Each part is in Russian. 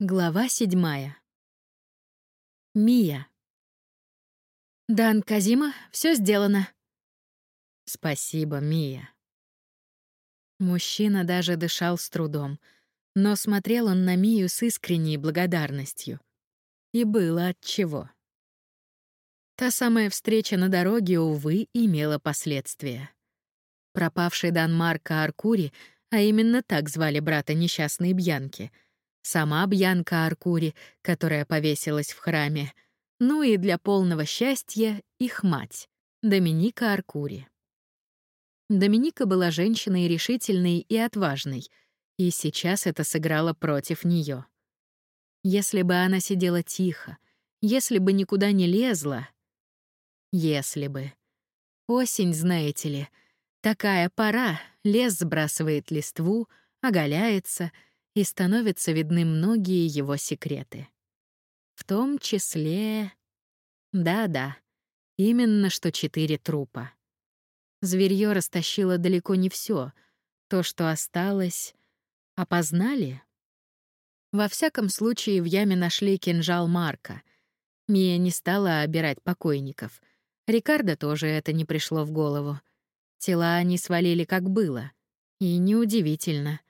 Глава седьмая. Мия. «Дан Казима, все сделано». «Спасибо, Мия». Мужчина даже дышал с трудом, но смотрел он на Мию с искренней благодарностью. И было от чего. Та самая встреча на дороге, увы, имела последствия. Пропавший Дан Марко Аркури, а именно так звали брата несчастной Бьянки — сама Бьянка Аркури, которая повесилась в храме, ну и для полного счастья их мать, Доминика Аркури. Доминика была женщиной решительной и отважной, и сейчас это сыграло против нее. Если бы она сидела тихо, если бы никуда не лезла, если бы. Осень, знаете ли, такая пора, лес сбрасывает листву, оголяется — и становятся видны многие его секреты. В том числе... Да-да, именно что четыре трупа. Зверьё растащило далеко не все. То, что осталось, опознали? Во всяком случае, в яме нашли кинжал Марка. Мия не стала обирать покойников. Рикардо тоже это не пришло в голову. Тела они свалили как было. И неудивительно.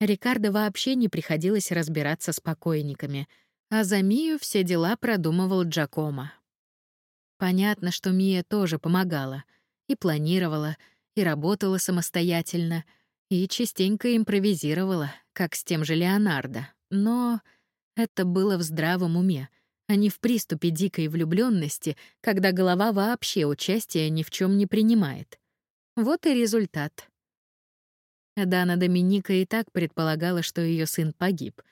Рикардо вообще не приходилось разбираться с покойниками, а за Мию все дела продумывал Джакомо. Понятно, что Мия тоже помогала, и планировала, и работала самостоятельно, и частенько импровизировала, как с тем же Леонардо. Но это было в здравом уме, а не в приступе дикой влюбленности, когда голова вообще участия ни в чем не принимает. Вот и результат. Дана Доминика и так предполагала, что ее сын погиб,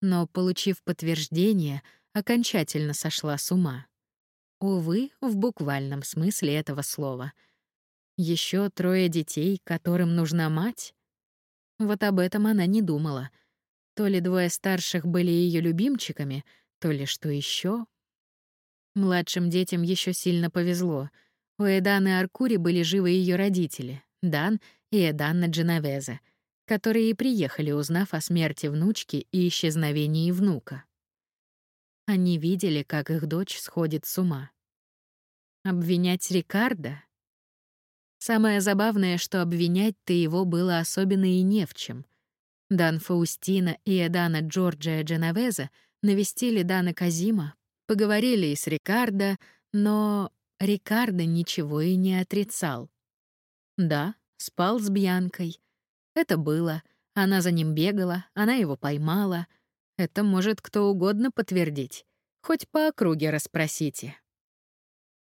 но, получив подтверждение, окончательно сошла с ума. Увы, в буквальном смысле этого слова. Еще трое детей, которым нужна мать? Вот об этом она не думала. То ли двое старших были ее любимчиками, то ли что еще. Младшим детям еще сильно повезло. У Эданы Аркури были живы ее родители, Дан и Эданна Дженовезе, которые и приехали, узнав о смерти внучки и исчезновении внука. Они видели, как их дочь сходит с ума. Обвинять Рикардо? Самое забавное, что обвинять-то его было особенно и не в чем. Дан Фаустина и Эдана Джорджия Дженовеза навестили Дана Казима, поговорили и с Рикардо, но Рикардо ничего и не отрицал. Да, спал с Бьянкой. Это было. Она за ним бегала, она его поймала. Это может кто угодно подтвердить. Хоть по округе расспросите.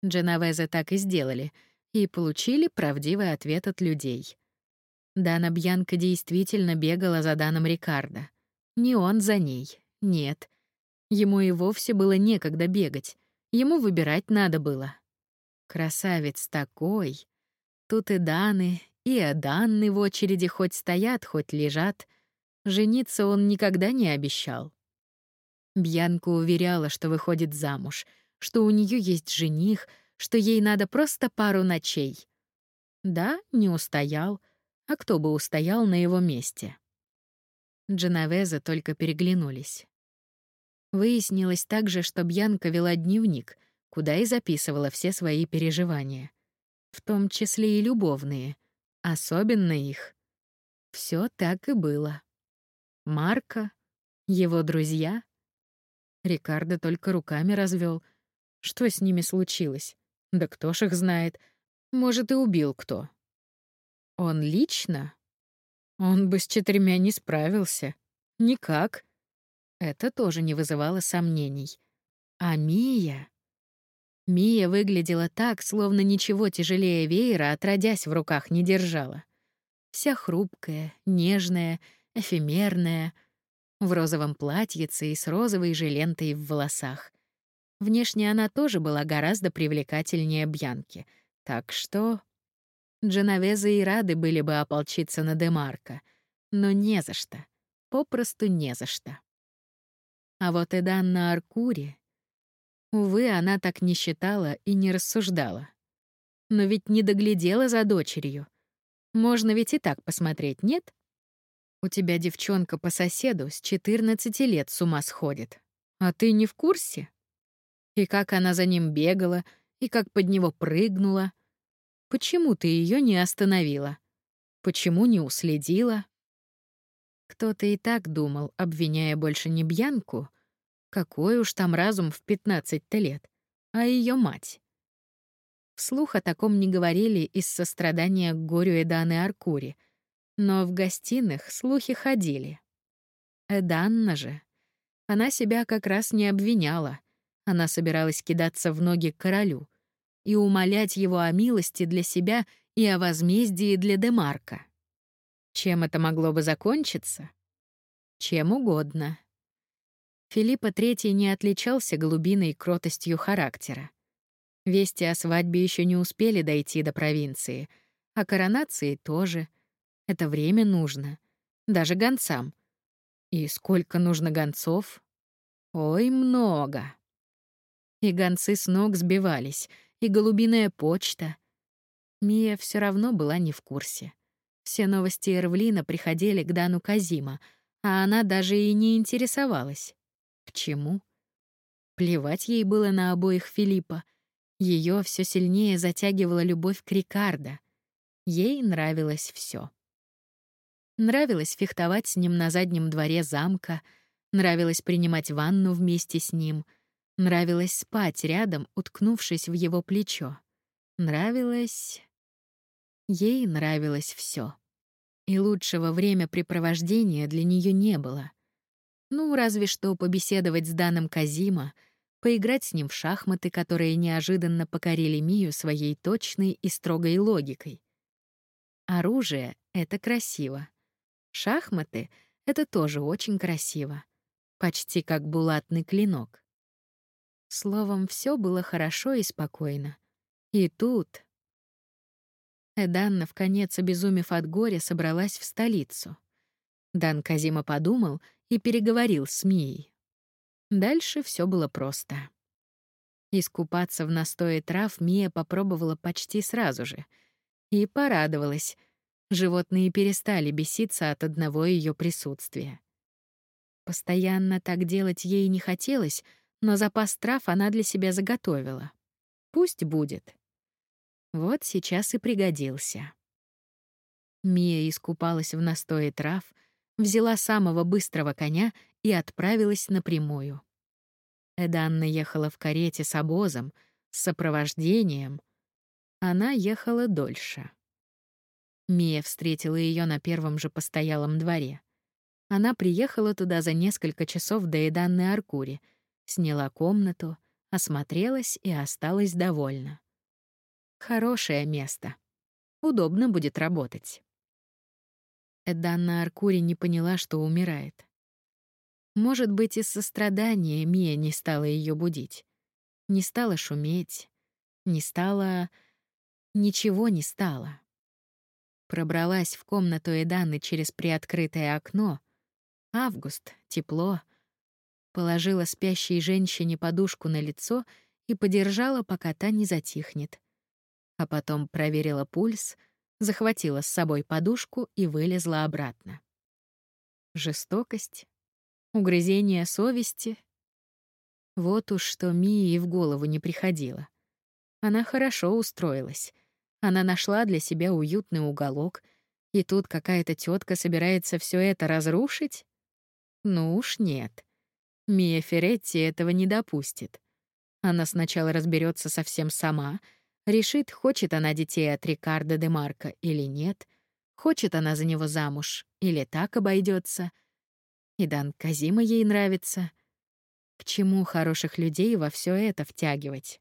Дженовезе так и сделали, и получили правдивый ответ от людей. Дана Бьянка действительно бегала за Даном Рикардо. Не он за ней, нет. Ему и вовсе было некогда бегать. Ему выбирать надо было. Красавец такой. Тут и Даны, и Аданны в очереди хоть стоят, хоть лежат. Жениться он никогда не обещал. Бьянка уверяла, что выходит замуж, что у нее есть жених, что ей надо просто пару ночей. Да, не устоял. А кто бы устоял на его месте? Дженовеза только переглянулись. Выяснилось также, что Бьянка вела дневник, куда и записывала все свои переживания, в том числе и любовные — Особенно их. Все так и было. Марка, его друзья. Рикардо только руками развел. Что с ними случилось? Да кто ж их знает? Может, и убил кто. Он лично? Он бы с четырьмя не справился. Никак. Это тоже не вызывало сомнений. А Мия... Мия выглядела так, словно ничего тяжелее веера отродясь в руках не держала. Вся хрупкая, нежная, эфемерная, в розовом платьице и с розовой же лентой в волосах. Внешне она тоже была гораздо привлекательнее Бьянки, так что... Дженовезы и рады были бы ополчиться на Демарка, но не за что, попросту не за что. А вот и Данна Аркури Увы, она так не считала и не рассуждала. Но ведь не доглядела за дочерью. Можно ведь и так посмотреть, нет? У тебя девчонка по соседу с 14 лет с ума сходит. А ты не в курсе? И как она за ним бегала, и как под него прыгнула. Почему ты ее не остановила? Почему не уследила? Кто-то и так думал, обвиняя больше не Бьянку, какой уж там разум в 15-то лет, а ее мать. Вслух о таком не говорили из сострадания к горю Эданы Аркури, но в гостиных слухи ходили. Эданна же. Она себя как раз не обвиняла. Она собиралась кидаться в ноги королю и умолять его о милости для себя и о возмездии для Демарка. Чем это могло бы закончиться? Чем угодно. Филиппа III не отличался глубиной и кротостью характера. Вести о свадьбе еще не успели дойти до провинции, а коронации тоже. Это время нужно. Даже гонцам. И сколько нужно гонцов? Ой, много. И гонцы с ног сбивались, и голубиная почта. Мия все равно была не в курсе. Все новости Эрвлина приходили к Дану Казима, а она даже и не интересовалась. К чему? Плевать ей было на обоих Филиппа — ее все сильнее затягивала любовь к Рикардо. Ей нравилось все. Нравилось фехтовать с ним на заднем дворе замка, нравилось принимать ванну вместе с ним, нравилось спать рядом, уткнувшись в его плечо. Нравилось... Ей нравилось все. И лучшего времяпрепровождения для нее не было. Ну, разве что побеседовать с Даном Казима — поиграть с ним в шахматы, которые неожиданно покорили Мию своей точной и строгой логикой. Оружие — это красиво. Шахматы — это тоже очень красиво. Почти как булатный клинок. Словом, все было хорошо и спокойно. И тут... Эданна, в конец обезумев от горя, собралась в столицу. Дан Казима подумал и переговорил с Мией. Дальше все было просто. Искупаться в настое трав Мия попробовала почти сразу же. И порадовалась. Животные перестали беситься от одного ее присутствия. Постоянно так делать ей не хотелось, но запас трав она для себя заготовила. Пусть будет. Вот сейчас и пригодился. Мия искупалась в настое трав, взяла самого быстрого коня и отправилась напрямую. Эданна ехала в карете с обозом, с сопровождением. Она ехала дольше. Мия встретила ее на первом же постоялом дворе. Она приехала туда за несколько часов до Эданны Аркури, сняла комнату, осмотрелась и осталась довольна. Хорошее место. Удобно будет работать. Эданна Аркури не поняла, что умирает. Может быть, из сострадания Мия не стала ее будить. Не стала шуметь. Не стала... Ничего не стало. Пробралась в комнату Эданы через приоткрытое окно. Август, тепло. Положила спящей женщине подушку на лицо и подержала, пока та не затихнет. А потом проверила пульс, захватила с собой подушку и вылезла обратно. Жестокость, Угрызение совести? Вот уж что Мии в голову не приходило. Она хорошо устроилась. Она нашла для себя уютный уголок, и тут какая-то тетка собирается все это разрушить? Ну уж нет. Мия Феретти этого не допустит. Она сначала разберется совсем сама, решит, хочет она детей от Рикардо де Марко или нет, хочет она за него замуж или так обойдется — и Дан Казима ей нравится. К чему хороших людей во все это втягивать?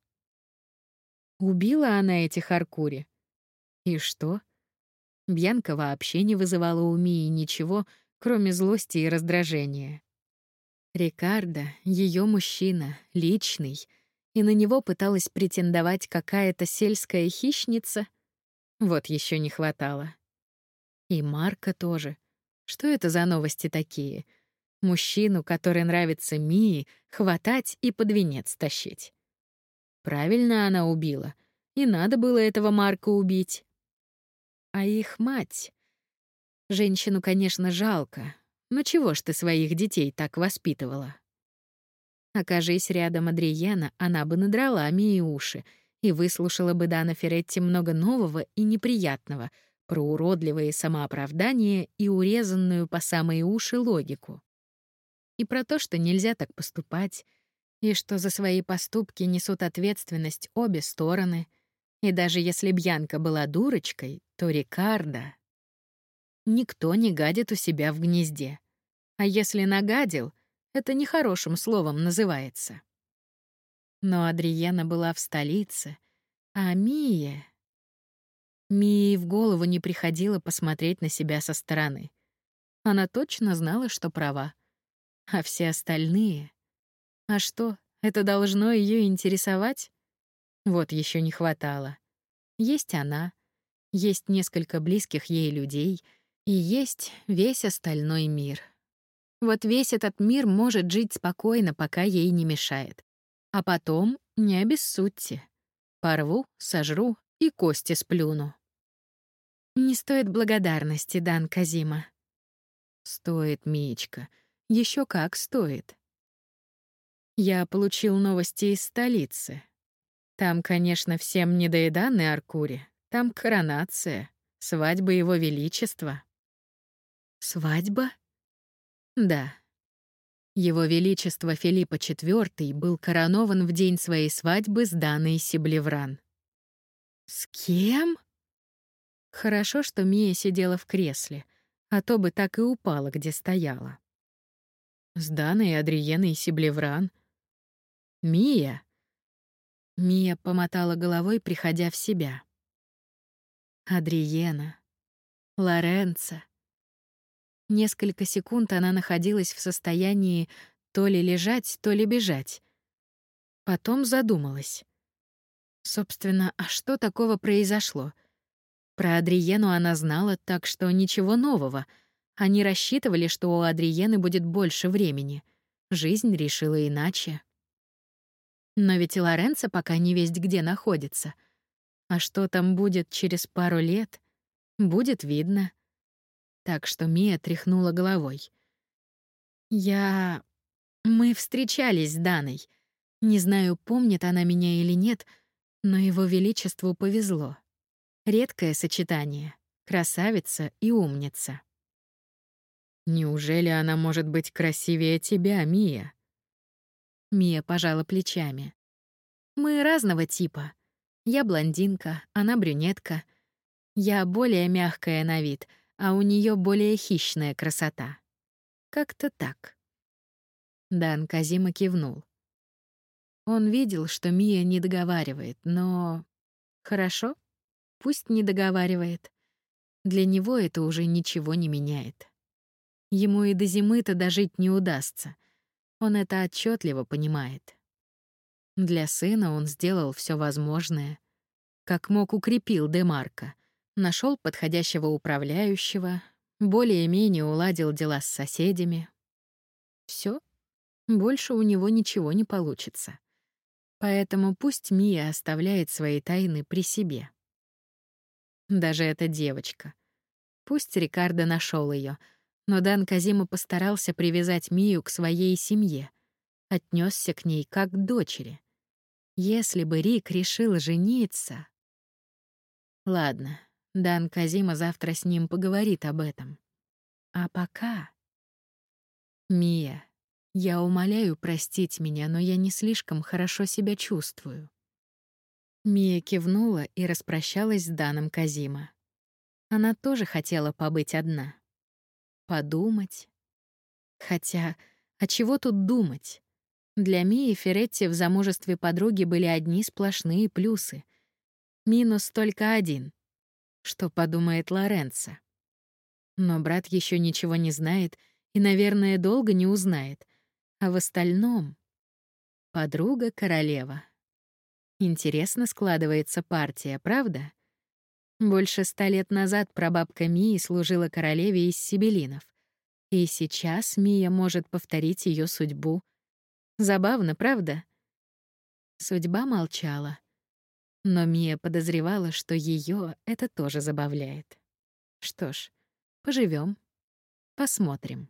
Убила она этих Аркури. И что? Бьянка вообще не вызывала у Мии ничего, кроме злости и раздражения. Рикардо — ее мужчина, личный, и на него пыталась претендовать какая-то сельская хищница. Вот еще не хватало. И Марка тоже. Что это за новости такие? Мужчину, который нравится Мии, хватать и под венец тащить. Правильно она убила. И надо было этого Марка убить. А их мать... Женщину, конечно, жалко, но чего ж ты своих детей так воспитывала? Окажись рядом Адриена, она бы надрала Мии уши и выслушала бы Дана Феретти много нового и неприятного про уродливые самооправдания и урезанную по самые уши логику. И про то, что нельзя так поступать, и что за свои поступки несут ответственность обе стороны. И даже если Бьянка была дурочкой, то Рикардо... Никто не гадит у себя в гнезде. А если нагадил, это нехорошим словом называется. Но Адриена была в столице, а Мия... Мии в голову не приходило посмотреть на себя со стороны. Она точно знала, что права. А все остальные... А что, это должно ее интересовать? Вот еще не хватало. Есть она, есть несколько близких ей людей, и есть весь остальной мир. Вот весь этот мир может жить спокойно, пока ей не мешает. А потом не обессудьте. Порву, сожру и кости сплюну. Не стоит благодарности, Дан Казима. Стоит, Мичка. Еще как стоит. Я получил новости из столицы. Там, конечно, всем не до еда на Аркуре. Там коронация, свадьба Его Величества. Свадьба? Да. Его Величество Филиппа IV был коронован в день своей свадьбы с Даной Сиблевран. С кем? Хорошо, что Мия сидела в кресле, а то бы так и упала, где стояла. С Даной Адриеной Сиблевран — Мия. Мия помотала головой, приходя в себя. Адриена. Лоренцо. Несколько секунд она находилась в состоянии то ли лежать, то ли бежать. Потом задумалась. Собственно, а что такого произошло? Про Адриену она знала, так что ничего нового. Они рассчитывали, что у Адриены будет больше времени. Жизнь решила иначе. Но ведь и Лоренцо пока не весть где находится. А что там будет через пару лет, будет видно. Так что Мия тряхнула головой. Я... Мы встречались с Даной. Не знаю, помнит она меня или нет, но его величеству повезло. Редкое сочетание — красавица и умница. Неужели она может быть красивее тебя, Мия? Мия пожала плечами. Мы разного типа. Я блондинка, она брюнетка. Я более мягкая на вид, а у нее более хищная красота. Как-то так. Дан Казима кивнул. Он видел, что Мия не договаривает, но хорошо, пусть не договаривает. Для него это уже ничего не меняет. Ему и до зимы-то дожить не удастся. Он это отчетливо понимает. Для сына он сделал все возможное. Как мог, укрепил Демарка, нашел подходящего управляющего, более-менее уладил дела с соседями. Все, больше у него ничего не получится. Поэтому пусть Мия оставляет свои тайны при себе. Даже эта девочка. Пусть Рикардо нашел ее, но Дан Казима постарался привязать Мию к своей семье, отнесся к ней как к дочери. Если бы Рик решил жениться... Ладно, Дан Казима завтра с ним поговорит об этом. А пока... Мия, я умоляю простить меня, но я не слишком хорошо себя чувствую. Мия кивнула и распрощалась с Даном Казима. Она тоже хотела побыть одна подумать. Хотя, а чего тут думать? Для Мии Феретти в замужестве подруги были одни сплошные плюсы. Минус только один. Что подумает Лоренцо? Но брат еще ничего не знает и, наверное, долго не узнает. А в остальном... Подруга королева. Интересно складывается партия, правда? Больше ста лет назад прабабка Мии служила королеве из Сибелинов. И сейчас Мия может повторить ее судьбу. Забавно, правда? Судьба молчала. Но Мия подозревала, что ее это тоже забавляет. Что ж, Поживем, Посмотрим.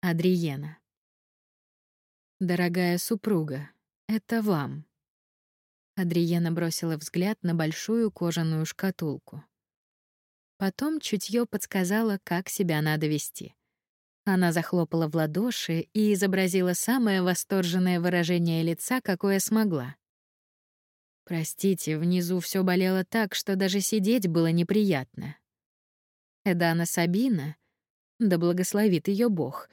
Адриена. Дорогая супруга, это вам. Адриена бросила взгляд на большую кожаную шкатулку. Потом чутье подсказало, как себя надо вести. Она захлопала в ладоши и изобразила самое восторженное выражение лица, какое смогла. Простите, внизу все болело так, что даже сидеть было неприятно. Эдана Сабина, да благословит ее Бог,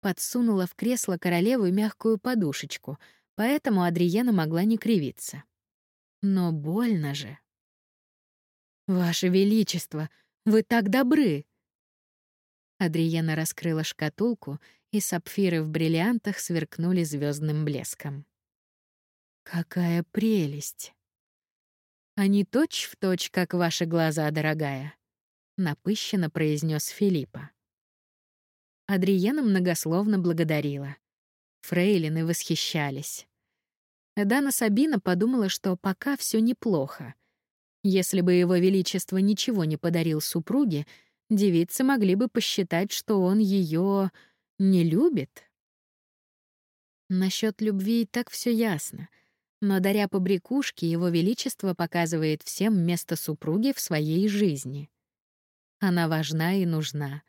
подсунула в кресло королеву мягкую подушечку, поэтому Адриена могла не кривиться. Но больно же. «Ваше Величество, вы так добры!» Адриена раскрыла шкатулку, и сапфиры в бриллиантах сверкнули звездным блеском. «Какая прелесть!» «Они точь-в-точь, как ваши глаза, дорогая», — напыщенно произнес Филиппа. Адриена многословно благодарила. Фрейлины восхищались. Дана Сабина подумала, что пока все неплохо. Если бы его величество ничего не подарил супруге, девицы могли бы посчитать, что он ее не любит. Насчет любви так все ясно. Но даря побрякушки, его величество показывает всем место супруги в своей жизни. Она важна и нужна.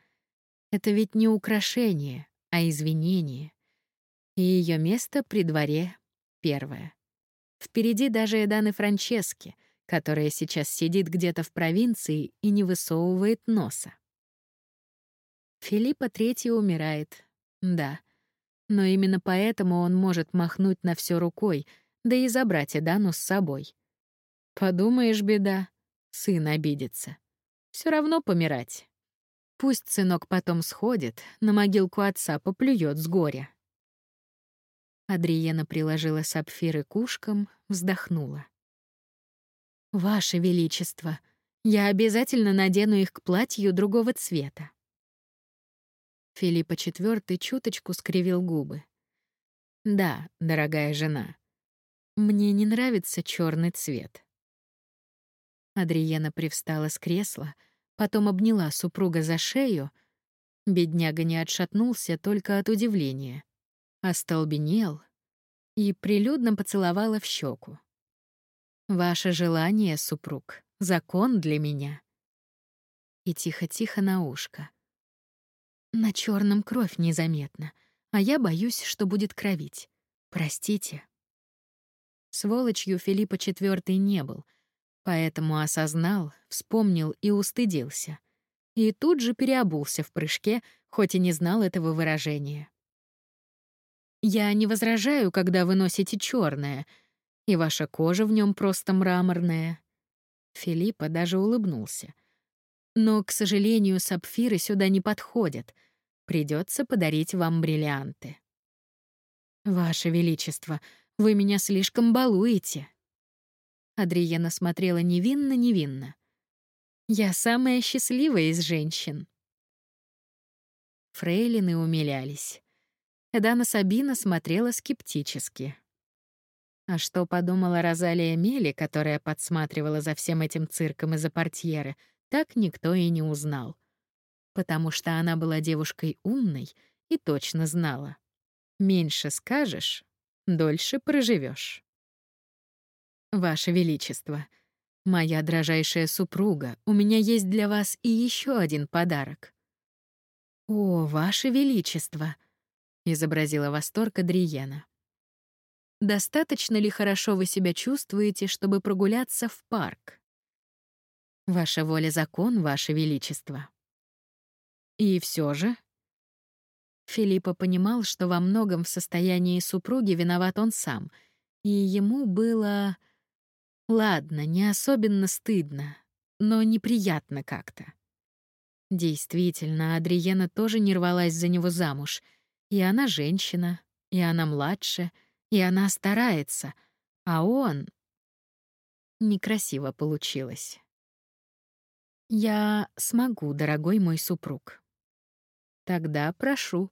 Это ведь не украшение, а извинение. И ее место при дворе первое. Впереди даже Эданы Франчески, которая сейчас сидит где-то в провинции и не высовывает носа. Филиппа III умирает, да. Но именно поэтому он может махнуть на все рукой, да и забрать Эдану с собой. Подумаешь, беда, сын обидится. Все равно помирать. Пусть сынок потом сходит, на могилку отца поплюет с горя. Адриена приложила сапфиры к ушкам, вздохнула. «Ваше Величество, я обязательно надену их к платью другого цвета». Филиппа IV чуточку скривил губы. «Да, дорогая жена, мне не нравится черный цвет». Адриена привстала с кресла, потом обняла супруга за шею. Бедняга не отшатнулся только от удивления. Остолбенел и прилюдно поцеловала в щеку. «Ваше желание, супруг, закон для меня». И тихо-тихо на ушко. На черном кровь незаметна, а я боюсь, что будет кровить. Простите. Сволочью Филиппа IV не был, поэтому осознал, вспомнил и устыдился. И тут же переобулся в прыжке, хоть и не знал этого выражения. «Я не возражаю, когда вы носите черное, и ваша кожа в нем просто мраморная». Филиппа даже улыбнулся. Но, к сожалению, сапфиры сюда не подходят. Придется подарить вам бриллианты. Ваше Величество, вы меня слишком балуете. Адриена смотрела невинно-невинно. Я самая счастливая из женщин. Фрейлины умилялись. Эдана Сабина смотрела скептически. А что подумала Розалия Мели, которая подсматривала за всем этим цирком из-за портьеры — так никто и не узнал. Потому что она была девушкой умной и точно знала. Меньше скажешь, дольше проживешь. Ваше Величество, моя дрожайшая супруга, у меня есть для вас и еще один подарок. О, Ваше Величество, изобразила восторг Адриена. Достаточно ли хорошо вы себя чувствуете, чтобы прогуляться в парк? Ваша воля — закон, Ваше Величество. И все же... Филиппа понимал, что во многом в состоянии супруги виноват он сам, и ему было... Ладно, не особенно стыдно, но неприятно как-то. Действительно, Адриена тоже не рвалась за него замуж. И она женщина, и она младше, и она старается, а он... Некрасиво получилось. Я смогу, дорогой мой супруг. Тогда прошу.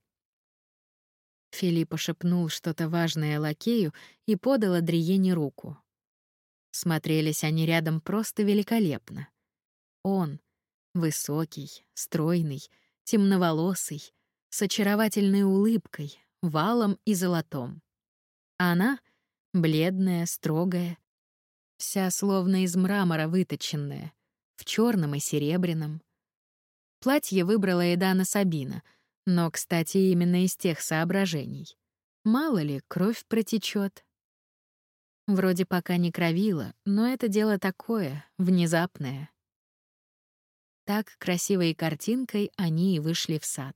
Филиппа шепнул что-то важное лакею и подал Адриене руку. Смотрелись они рядом просто великолепно. Он, Высокий, стройный, темноволосый, с очаровательной улыбкой, валом и золотом. Она — бледная, строгая, вся словно из мрамора выточенная, в черном и серебряном. Платье выбрала Эдана Сабина, но, кстати, именно из тех соображений. Мало ли, кровь протечет. Вроде пока не кровила, но это дело такое, внезапное. Так красивой картинкой они и вышли в сад.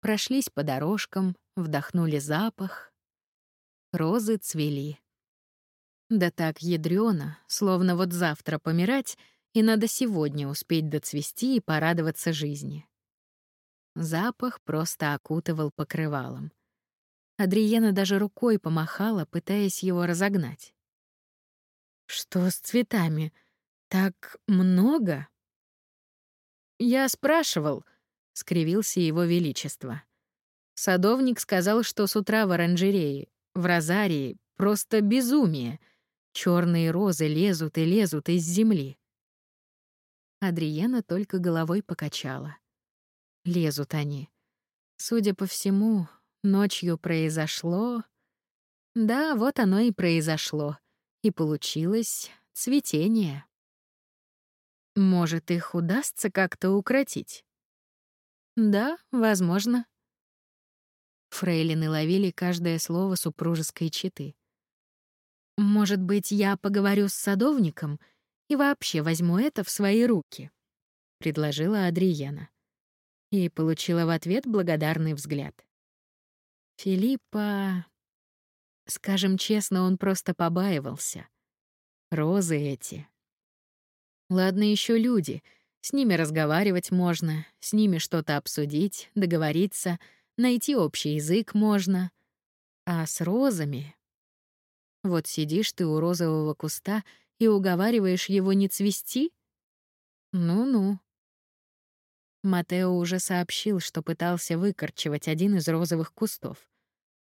Прошлись по дорожкам, вдохнули запах. Розы цвели. Да так ядрёно, словно вот завтра помирать, и надо сегодня успеть доцвести и порадоваться жизни. Запах просто окутывал покрывалом. Адриена даже рукой помахала, пытаясь его разогнать. «Что с цветами? Так много?» «Я спрашивал», — скривился его величество. Садовник сказал, что с утра в оранжерее, в розарии, просто безумие. Черные розы лезут и лезут из земли. Адриена только головой покачала. Лезут они. Судя по всему, ночью произошло... Да, вот оно и произошло. И получилось цветение. Может, их удастся как-то укротить? Да, возможно. Фрейлины ловили каждое слово супружеской четы. Может быть, я поговорю с садовником и вообще возьму это в свои руки, предложила Адриена. И получила в ответ благодарный взгляд. Филиппа, скажем честно, он просто побаивался. Розы эти Ладно еще люди. С ними разговаривать можно, с ними что-то обсудить, договориться, найти общий язык можно. А с розами... Вот сидишь ты у розового куста и уговариваешь его не цвести? Ну-ну. Матео уже сообщил, что пытался выкорчевать один из розовых кустов.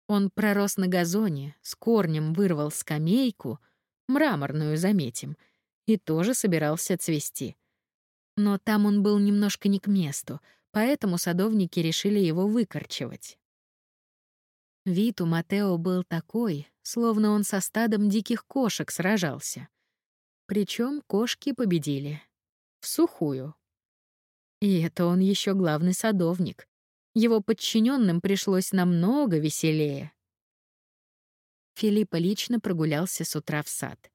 Он пророс на газоне, с корнем вырвал скамейку, мраморную, заметим — и тоже собирался цвести. Но там он был немножко не к месту, поэтому садовники решили его выкорчевать. Вид у Матео был такой, словно он со стадом диких кошек сражался. Причем кошки победили. В сухую. И это он еще главный садовник. Его подчиненным пришлось намного веселее. Филиппа лично прогулялся с утра в сад.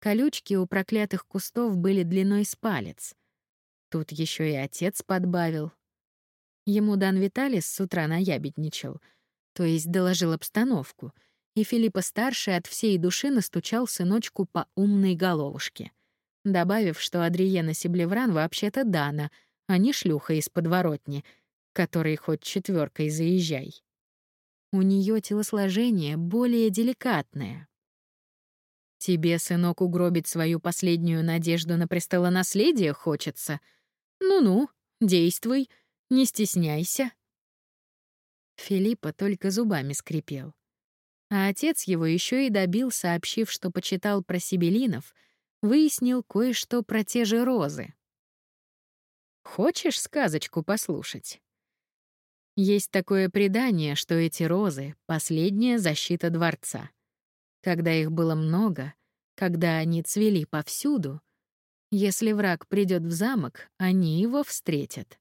Колючки у проклятых кустов были длиной с палец. Тут еще и отец подбавил. Ему Дан Виталис с утра наябедничал, то есть доложил обстановку, и Филиппа-старший от всей души настучал сыночку по умной головушке, добавив, что Адриена Сиблевран вообще-то Дана, а не шлюха из подворотни, которой хоть четверкой заезжай. У нее телосложение более деликатное, Тебе, сынок, угробить свою последнюю надежду на престолонаследие хочется? Ну-ну, действуй, не стесняйся. Филиппа только зубами скрипел. А отец его еще и добил, сообщив, что почитал про сибелинов, выяснил кое-что про те же розы. Хочешь сказочку послушать? Есть такое предание, что эти розы — последняя защита дворца. Когда их было много, когда они цвели повсюду, если враг придет в замок, они его встретят.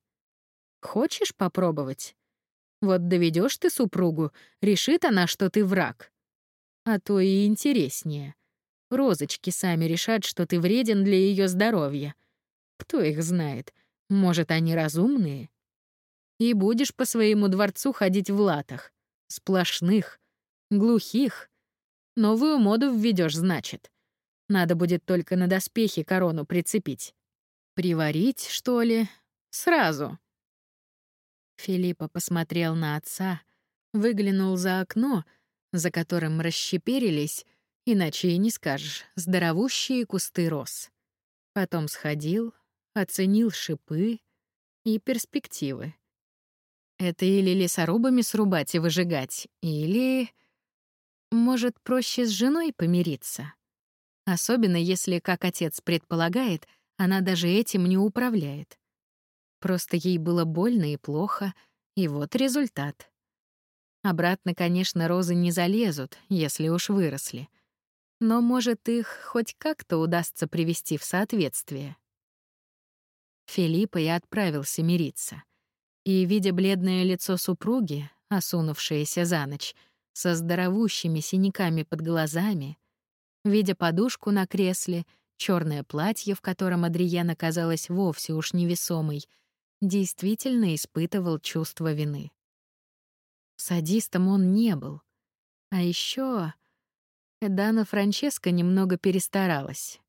Хочешь попробовать? Вот доведешь ты супругу, решит она, что ты враг. А то и интереснее. Розочки сами решат, что ты вреден для ее здоровья. Кто их знает? Может, они разумные? И будешь по своему дворцу ходить в латах. Сплошных, глухих, Новую моду введешь, значит. Надо будет только на доспехи корону прицепить. Приварить, что ли? Сразу. Филиппа посмотрел на отца, выглянул за окно, за которым расщеперились, иначе и не скажешь, здоровущие кусты роз. Потом сходил, оценил шипы и перспективы. Это или лесорубами срубать и выжигать, или... Может, проще с женой помириться? Особенно если, как отец предполагает, она даже этим не управляет. Просто ей было больно и плохо, и вот результат. Обратно, конечно, розы не залезут, если уж выросли. Но, может, их хоть как-то удастся привести в соответствие. Филиппа и отправился мириться. И, видя бледное лицо супруги, осунувшееся за ночь, со здоровущими синяками под глазами, видя подушку на кресле, черное платье, в котором Адриена казалась вовсе уж невесомой, действительно испытывал чувство вины. Садистом он не был. А еще Дана Франческа немного перестаралась.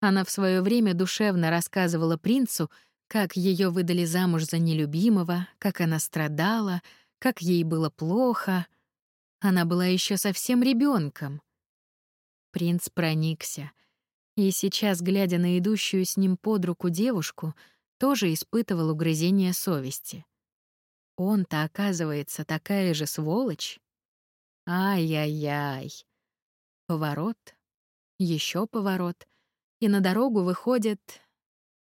Она в свое время душевно рассказывала принцу, как ее выдали замуж за нелюбимого, как она страдала, как ей было плохо. Она была еще совсем ребенком. Принц проникся. И сейчас, глядя на идущую с ним под руку девушку, тоже испытывал угрызение совести. Он-то, оказывается, такая же сволочь. Ай-яй-яй. Поворот, еще поворот, и на дорогу выходит,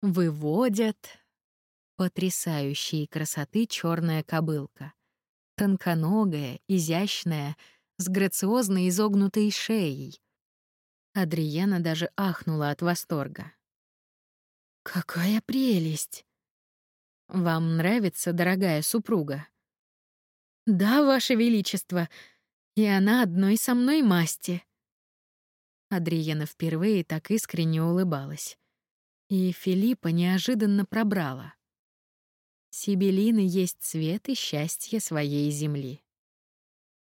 выводят потрясающей красоты черная кобылка. Тонконогая, изящная, с грациозно изогнутой шеей. Адриена даже ахнула от восторга. «Какая прелесть!» «Вам нравится, дорогая супруга?» «Да, Ваше Величество, и она одной со мной масти», Адриена впервые так искренне улыбалась. И Филиппа неожиданно пробрала. Сибелины есть цвет и счастье своей земли.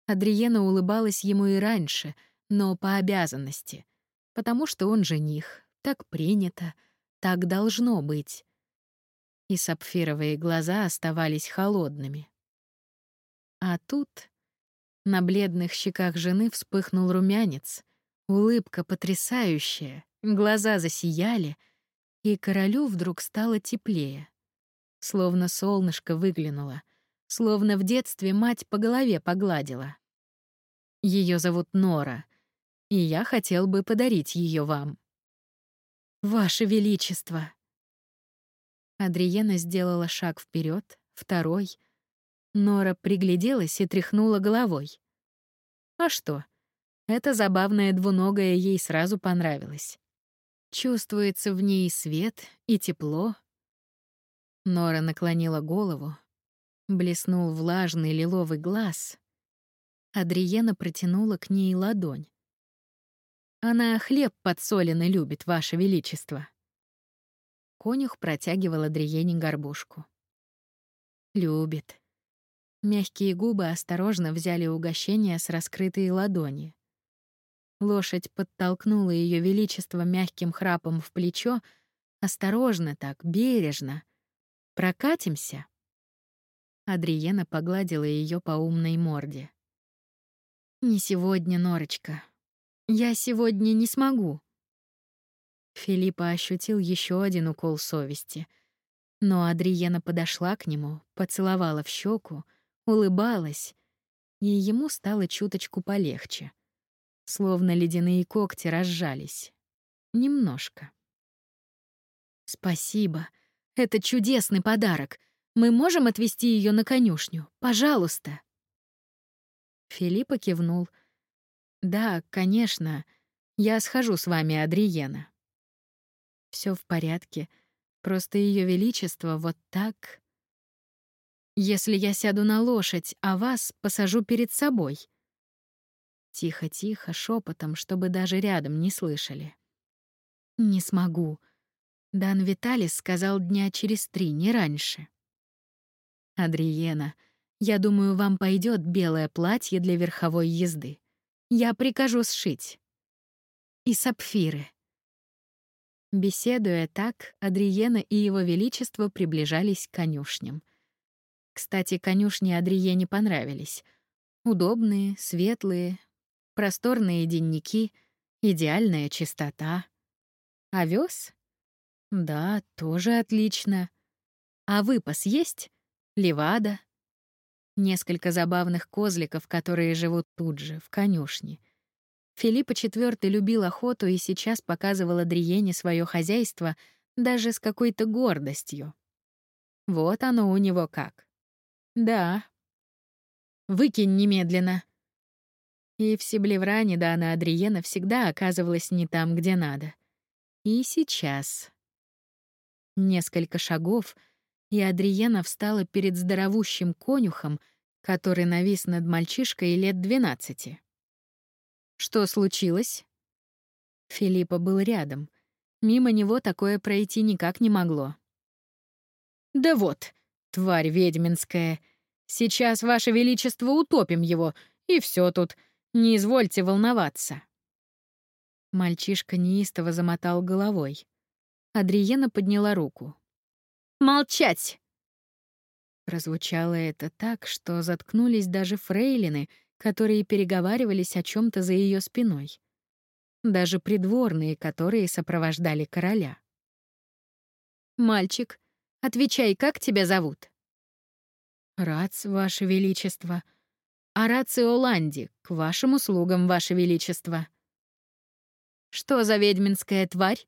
Адриена улыбалась ему и раньше, но по обязанности, потому что он жених, так принято, так должно быть. И сапфировые глаза оставались холодными. А тут на бледных щеках жены вспыхнул румянец — Улыбка потрясающая, глаза засияли, и королю вдруг стало теплее. Словно солнышко выглянуло, словно в детстве мать по голове погладила. Ее зовут Нора, и я хотел бы подарить ее вам. Ваше Величество! Адриена сделала шаг вперед, второй. Нора пригляделась и тряхнула головой. А что? Эта забавная двуногая ей сразу понравилась. Чувствуется в ней свет, и тепло. Нора наклонила голову. Блеснул влажный лиловый глаз. Адриена протянула к ней ладонь. «Она хлеб подсоленный любит, Ваше Величество». Конюх протягивал Адриене горбушку. «Любит». Мягкие губы осторожно взяли угощение с раскрытой ладони. Лошадь подтолкнула ее величество мягким храпом в плечо, осторожно так, бережно. Прокатимся. Адриена погладила ее по умной морде. Не сегодня, Норочка. Я сегодня не смогу. Филиппа ощутил еще один укол совести. Но Адриена подошла к нему, поцеловала в щеку, улыбалась, и ему стало чуточку полегче. Словно ледяные когти разжались. Немножко. «Спасибо. Это чудесный подарок. Мы можем отвезти ее на конюшню? Пожалуйста». Филиппа кивнул. «Да, конечно. Я схожу с вами, Адриена». Все в порядке. Просто Ее Величество вот так... Если я сяду на лошадь, а вас посажу перед собой, Тихо-тихо, шепотом, чтобы даже рядом не слышали. «Не смогу». Дан Виталис сказал дня через три, не раньше. «Адриена, я думаю, вам пойдет белое платье для верховой езды. Я прикажу сшить. И сапфиры». Беседуя так, Адриена и его величество приближались к конюшням. Кстати, конюшни Адриене понравились. Удобные, светлые, просторные денники, идеальная чистота. Овес? Да, тоже отлично. А выпас есть? Левада? Несколько забавных козликов, которые живут тут же, в конюшне. Филиппа IV любил охоту и сейчас показывал Адриене свое хозяйство даже с какой-то гордостью. Вот оно у него как. Да. Выкинь немедленно. И в Сиблевране Дана Адриена всегда оказывалась не там, где надо. И сейчас. Несколько шагов, и Адриена встала перед здоровущим конюхом, который навис над мальчишкой лет двенадцати. Что случилось? Филиппа был рядом. Мимо него такое пройти никак не могло. «Да вот, тварь ведьминская. Сейчас, Ваше Величество, утопим его, и все тут. Не извольте волноваться». Мальчишка неистово замотал головой. Адриена подняла руку. «Молчать!» Прозвучало это так, что заткнулись даже фрейлины, которые переговаривались о чем то за ее спиной. Даже придворные, которые сопровождали короля. «Мальчик, отвечай, как тебя зовут?» «Рац, Ваше Величество. Арацио Ланди, к вашим услугам, Ваше Величество». «Что за ведьминская тварь?»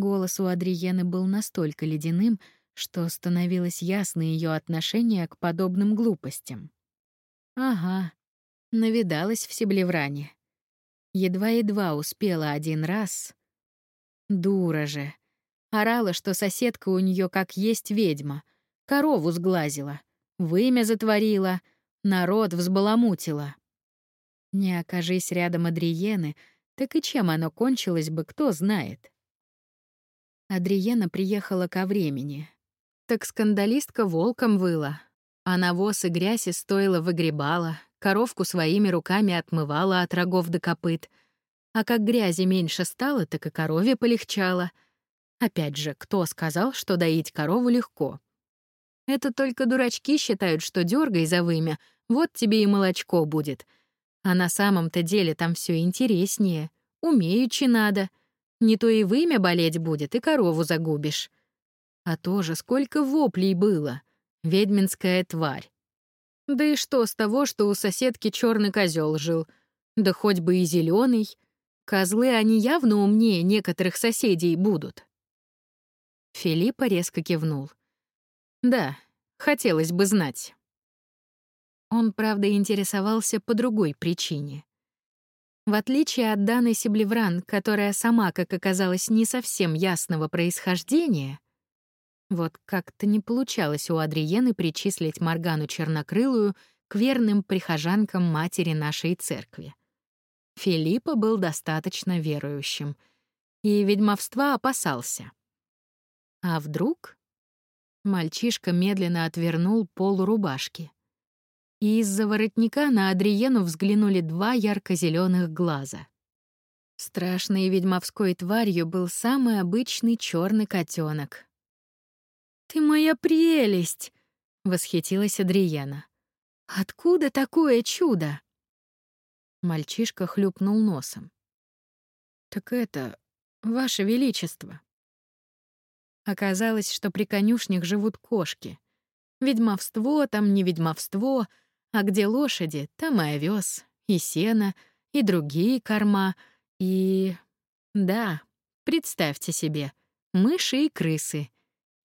Голос у Адриены был настолько ледяным, что становилось ясно ее отношение к подобным глупостям. Ага, навидалась в Себлевране. Едва-едва успела один раз. Дура же. Орала, что соседка у нее как есть ведьма. Корову сглазила, вымя затворила, народ взбаламутила. Не окажись рядом Адриены, так и чем оно кончилось бы, кто знает. Адриена приехала ко времени. Так скандалистка волком выла, а навоз и грязь из стойла выгребала, коровку своими руками отмывала от рогов до копыт. А как грязи меньше стало, так и корове полегчало. Опять же, кто сказал, что доить корову легко? Это только дурачки считают, что дергай за вымя, вот тебе и молочко будет — а на самом-то деле там все интереснее. Умеючи надо. Не то и вымя болеть будет, и корову загубишь. А тоже сколько воплей было. Ведьминская тварь. Да и что с того, что у соседки черный козел жил? Да хоть бы и зеленый. Козлы они явно умнее некоторых соседей будут. Филиппа резко кивнул. Да, хотелось бы знать. Он, правда, интересовался по другой причине. В отличие от Даны Сиблевран, которая сама, как оказалось, не совсем ясного происхождения, вот как-то не получалось у Адриены причислить Моргану Чернокрылую к верным прихожанкам матери нашей церкви. Филиппа был достаточно верующим и ведьмовства опасался. А вдруг? Мальчишка медленно отвернул пол рубашки и из-за воротника на Адриену взглянули два ярко-зеленых глаза. Страшной ведьмовской тварью был самый обычный черный котенок. «Ты моя прелесть!» — восхитилась Адриена. «Откуда такое чудо?» Мальчишка хлюпнул носом. «Так это, Ваше Величество». Оказалось, что при конюшнях живут кошки. Ведьмовство там не ведьмовство — а где лошади, там и овес, и сено, и другие корма, и... Да, представьте себе, мыши и крысы.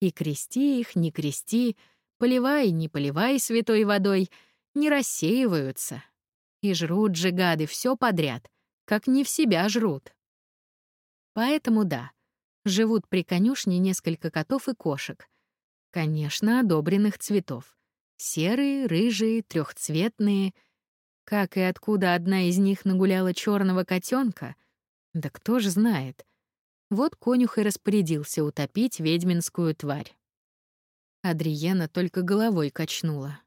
И крести их, не крести, поливай, не поливай святой водой, не рассеиваются. И жрут же гады все подряд, как не в себя жрут. Поэтому да, живут при конюшне несколько котов и кошек. Конечно, одобренных цветов. Серые, рыжие, трехцветные. Как и откуда одна из них нагуляла черного котенка, да кто ж знает. Вот конюх и распорядился утопить ведьминскую тварь. Адриена только головой качнула.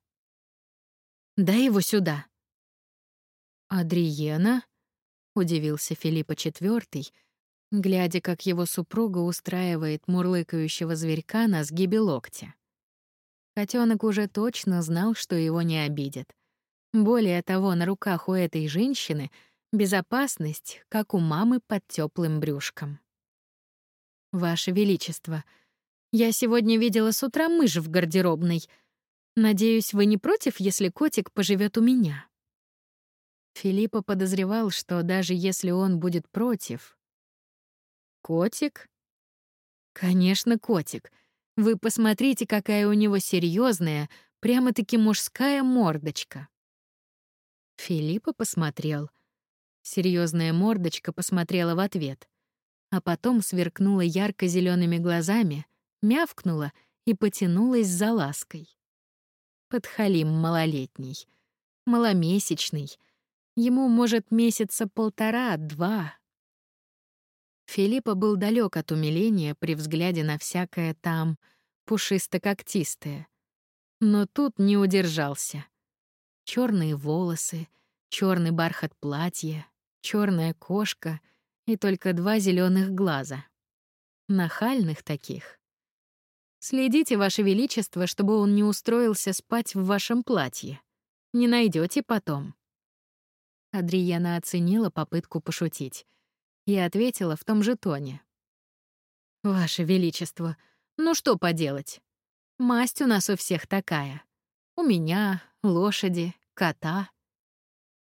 «Дай его сюда!» «Адриена?» — удивился Филиппа IV, глядя, как его супруга устраивает мурлыкающего зверька на сгибе локтя. Котенок уже точно знал, что его не обидят. Более того, на руках у этой женщины безопасность, как у мамы под теплым брюшком. Ваше величество, я сегодня видела с утра мышь в гардеробной. Надеюсь, вы не против, если котик поживет у меня. Филиппа подозревал, что даже если он будет против... Котик? Конечно, котик — Вы посмотрите, какая у него серьезная, прямо-таки мужская мордочка. Филиппа посмотрел. Серьезная мордочка посмотрела в ответ, а потом сверкнула ярко зелеными глазами, мявкнула и потянулась за лаской. Подхалим малолетний, маломесячный. Ему, может, месяца полтора-два. Филиппа был далек от умиления при взгляде на всякое там пушисто-когтистое. Но тут не удержался. Черные волосы, черный бархат платья, черная кошка и только два зеленых глаза. Нахальных таких. Следите, Ваше Величество, чтобы он не устроился спать в вашем платье. Не найдете потом. Адриена оценила попытку пошутить и ответила в том же тоне. «Ваше Величество, ну что поделать? Масть у нас у всех такая. У меня, лошади, кота».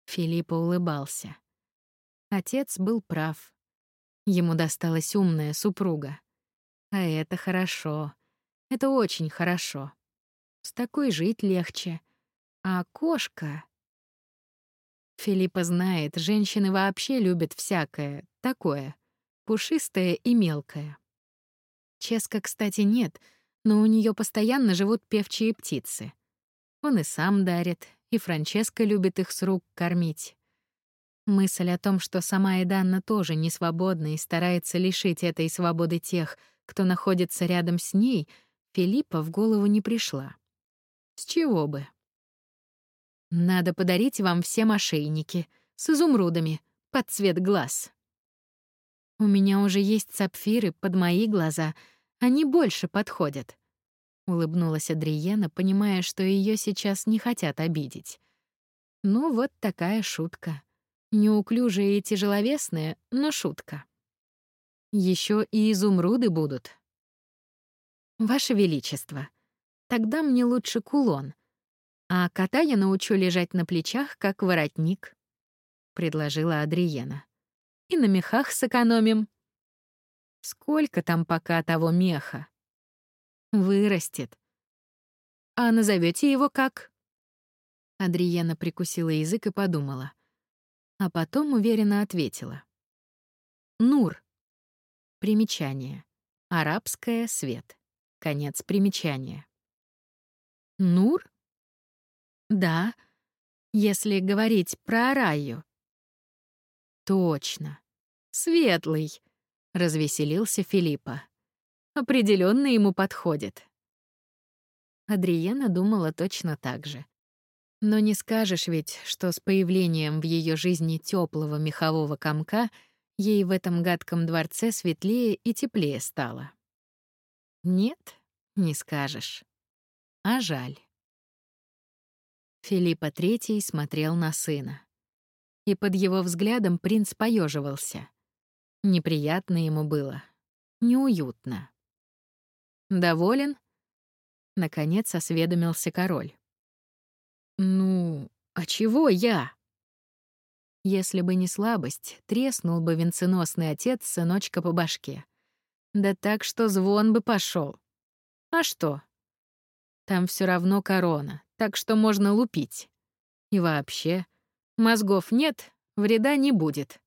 Филиппа улыбался. Отец был прав. Ему досталась умная супруга. А это хорошо. Это очень хорошо. С такой жить легче. А кошка... Филиппа знает, женщины вообще любят всякое, такое, пушистое и мелкое. Ческа, кстати, нет, но у нее постоянно живут певчие птицы. Он и сам дарит, и Франческа любит их с рук кормить. Мысль о том, что сама Эданна тоже не свободна и старается лишить этой свободы тех, кто находится рядом с ней, Филиппа в голову не пришла. С чего бы? Надо подарить вам всем ошейники с изумрудами под цвет глаз. У меня уже есть сапфиры под мои глаза, они больше подходят. Улыбнулась Адриена, понимая, что ее сейчас не хотят обидеть. Ну вот такая шутка. Неуклюжая и тяжеловесная, но шутка. Еще и изумруды будут. Ваше Величество, тогда мне лучше кулон — а кота я научу лежать на плечах, как воротник», — предложила Адриена. «И на мехах сэкономим». «Сколько там пока того меха?» «Вырастет». «А назовете его как?» Адриена прикусила язык и подумала. А потом уверенно ответила. «Нур». Примечание. Арабское свет. Конец примечания. «Нур?» Да, если говорить про Араю. Точно. Светлый, развеселился Филиппа. Определенно ему подходит. Адриена думала точно так же. Но не скажешь ведь, что с появлением в ее жизни теплого мехового комка ей в этом гадком дворце светлее и теплее стало. Нет, не скажешь. А жаль. Филиппа III смотрел на сына. И под его взглядом принц поеживался. Неприятно ему было. Неуютно. «Доволен?» Наконец осведомился король. «Ну, а чего я?» Если бы не слабость, треснул бы венценосный отец сыночка по башке. Да так, что звон бы пошел. А что? Там все равно корона, так что можно лупить. И вообще, мозгов нет, вреда не будет.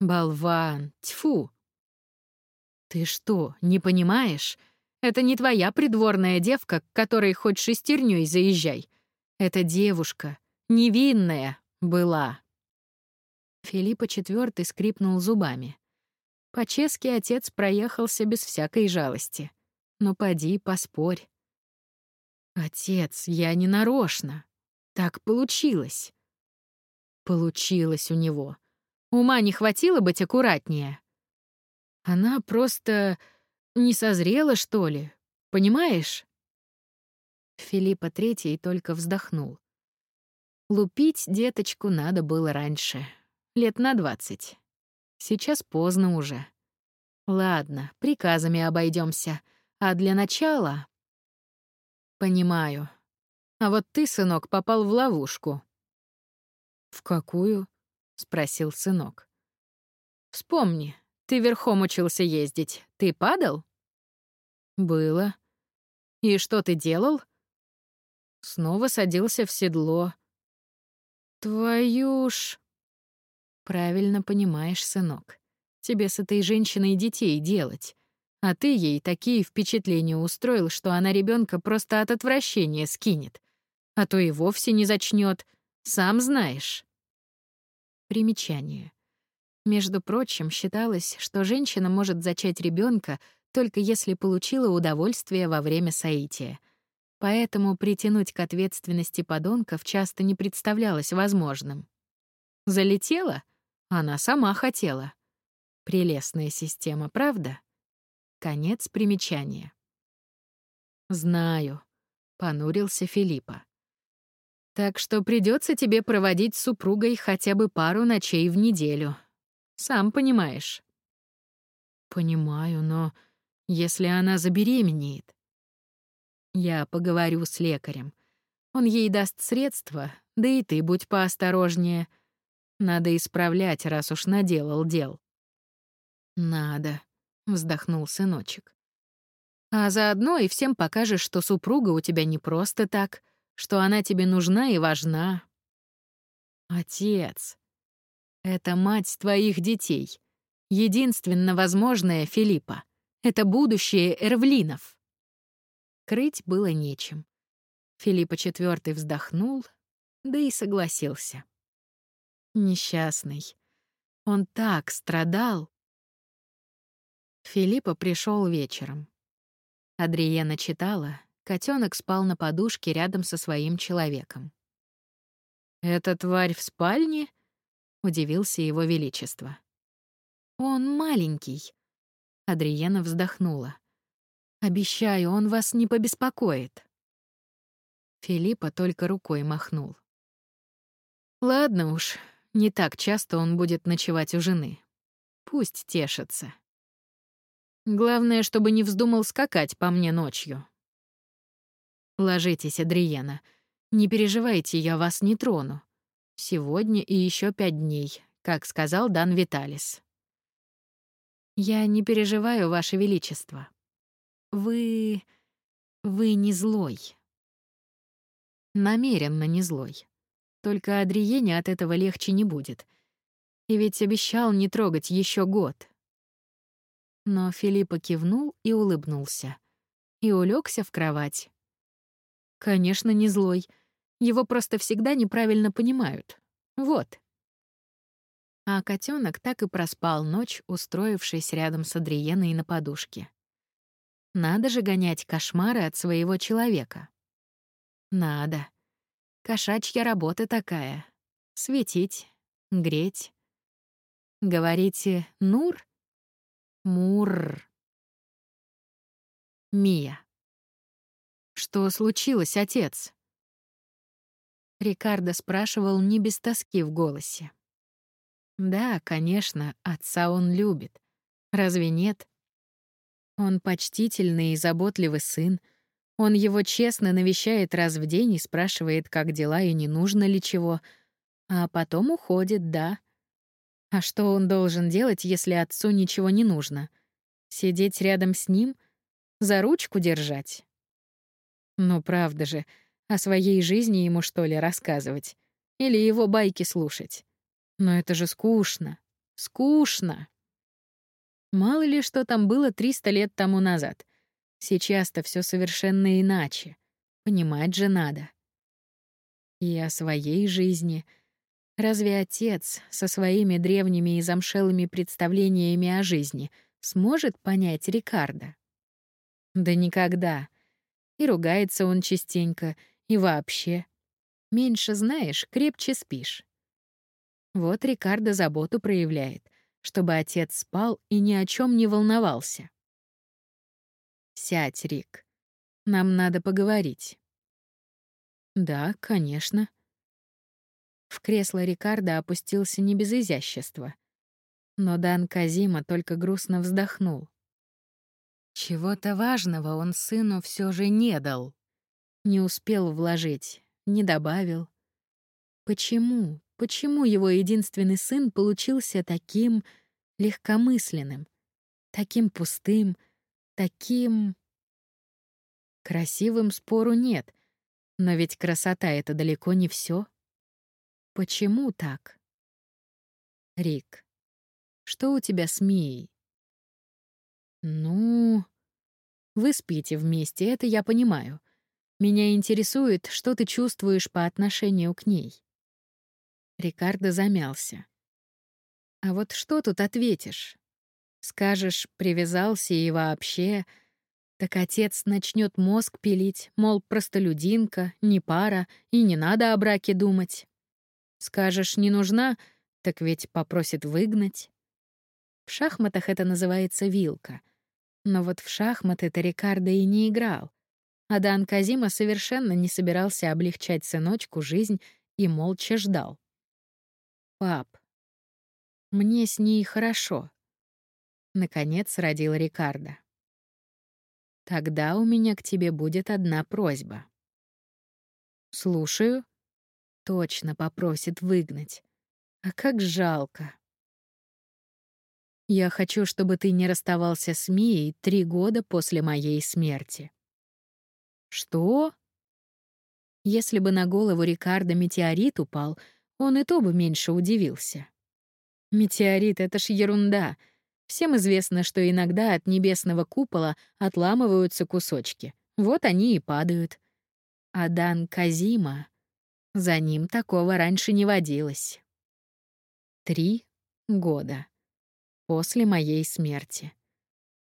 Болван, тьфу. Ты что, не понимаешь? Это не твоя придворная девка, к которой хоть шестернёй заезжай. Это девушка, невинная, была. Филиппа IV скрипнул зубами. По-чески отец проехался без всякой жалости. Но поди, поспорь. Отец, я не нарочно. Так получилось. Получилось у него. Ума не хватило быть аккуратнее. Она просто не созрела, что ли? Понимаешь? Филиппа Третий только вздохнул. Лупить деточку надо было раньше, лет на двадцать. Сейчас поздно уже. Ладно, приказами обойдемся, а для начала Понимаю. А вот ты, сынок, попал в ловушку. В какую? спросил сынок. Вспомни, ты верхом учился ездить. Ты падал? Было. И что ты делал? Снова садился в седло. Твою ж... Правильно понимаешь, сынок. Тебе с этой женщиной детей делать. А ты ей такие впечатления устроил, что она ребенка просто от отвращения скинет. А то и вовсе не зачнет. Сам знаешь. Примечание. Между прочим, считалось, что женщина может зачать ребенка только если получила удовольствие во время соития. Поэтому притянуть к ответственности подонков часто не представлялось возможным. Залетела? Она сама хотела. Прелестная система, правда? Конец примечания. «Знаю», — понурился Филиппа. «Так что придется тебе проводить с супругой хотя бы пару ночей в неделю. Сам понимаешь». «Понимаю, но если она забеременеет...» «Я поговорю с лекарем. Он ей даст средства, да и ты будь поосторожнее. Надо исправлять, раз уж наделал дел». «Надо», вздохнул сыночек. А заодно и всем покажешь, что супруга у тебя не просто так, что она тебе нужна и важна. Отец. Это мать твоих детей. Единственно возможное Филиппа. Это будущее Эрвлинов. Крыть было нечем. Филиппа четвертый вздохнул, да и согласился. Несчастный. Он так страдал. Филиппа пришел вечером. Адриена читала, котенок спал на подушке рядом со своим человеком. «Эта тварь в спальне?» — удивился его величество. «Он маленький», — Адриена вздохнула. «Обещаю, он вас не побеспокоит». Филиппа только рукой махнул. «Ладно уж, не так часто он будет ночевать у жены. Пусть тешится». Главное, чтобы не вздумал скакать по мне ночью. Ложитесь, Адриена. Не переживайте, я вас не трону. Сегодня и еще пять дней, как сказал Дан Виталис. Я не переживаю, Ваше Величество. Вы... вы не злой. Намеренно не злой. Только Адриене от этого легче не будет. И ведь обещал не трогать еще год. Но Филиппа кивнул и улыбнулся. И улегся в кровать. Конечно, не злой. Его просто всегда неправильно понимают. Вот. А котенок так и проспал ночь, устроившись рядом с Адриеной на подушке. Надо же гонять кошмары от своего человека. Надо. Кошачья работа такая. Светить, греть. Говорите «Нур»? Мур. Мия. Что случилось, отец? Рикардо спрашивал не без тоски в голосе. Да, конечно, отца он любит. Разве нет? Он почтительный и заботливый сын. Он его честно навещает раз в день и спрашивает, как дела и не нужно ли чего. А потом уходит, да. А что он должен делать, если отцу ничего не нужно? Сидеть рядом с ним? За ручку держать? Ну, правда же, о своей жизни ему что ли рассказывать? Или его байки слушать? Но это же скучно. Скучно. Мало ли, что там было 300 лет тому назад. Сейчас-то все совершенно иначе. Понимать же надо. И о своей жизни — Разве отец со своими древними и замшелыми представлениями о жизни сможет понять Рикардо? Да никогда. И ругается он частенько, и вообще. Меньше знаешь, крепче спишь. Вот Рикардо заботу проявляет, чтобы отец спал и ни о чем не волновался. «Сядь, Рик. Нам надо поговорить». «Да, конечно», в кресло Рикардо опустился не без изящества. Но Дан Казима только грустно вздохнул. Чего-то важного он сыну все же не дал. Не успел вложить, не добавил. Почему? Почему его единственный сын получился таким легкомысленным, таким пустым, таким... Красивым спору нет, но ведь красота — это далеко не все. Почему так? Рик, что у тебя с Мией? Ну, вы спите вместе, это я понимаю. Меня интересует, что ты чувствуешь по отношению к ней. Рикардо замялся. А вот что тут ответишь? Скажешь, привязался и вообще... Так отец начнет мозг пилить, мол, простолюдинка, не пара, и не надо о браке думать. Скажешь, не нужна, так ведь попросит выгнать. В шахматах это называется вилка. Но вот в шахматы-то Рикардо и не играл. А Дан Казима совершенно не собирался облегчать сыночку жизнь и молча ждал. «Пап, мне с ней хорошо», — наконец родил Рикардо. «Тогда у меня к тебе будет одна просьба». «Слушаю», — точно попросит выгнать. «А как жалко». «Я хочу, чтобы ты не расставался с Мией три года после моей смерти». «Что?» Если бы на голову Рикардо метеорит упал, он и то бы меньше удивился. Метеорит — это ж ерунда — Всем известно, что иногда от небесного купола отламываются кусочки. Вот они и падают. А Дан Казима... За ним такого раньше не водилось. Три года. После моей смерти.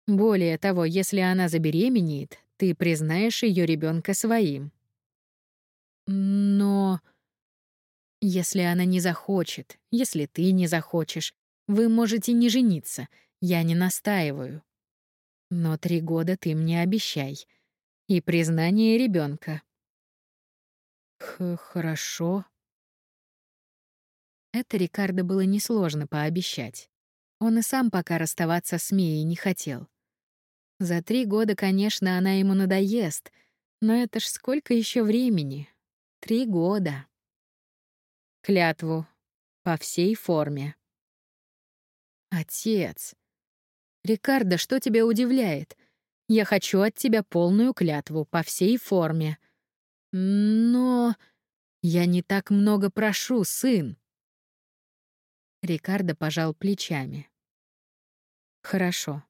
Более того, если она забеременеет, ты признаешь ее ребенка своим. Но... Если она не захочет, если ты не захочешь, вы можете не жениться, я не настаиваю. Но три года ты мне обещай. И признание ребенка. Хорошо. Это Рикардо было несложно пообещать. Он и сам пока расставаться с Мией не хотел. За три года, конечно, она ему надоест, но это ж сколько еще времени? Три года. Клятву. По всей форме. Отец. Рикардо, что тебя удивляет? Я хочу от тебя полную клятву по всей форме. Но я не так много прошу, сын. Рикардо пожал плечами. Хорошо.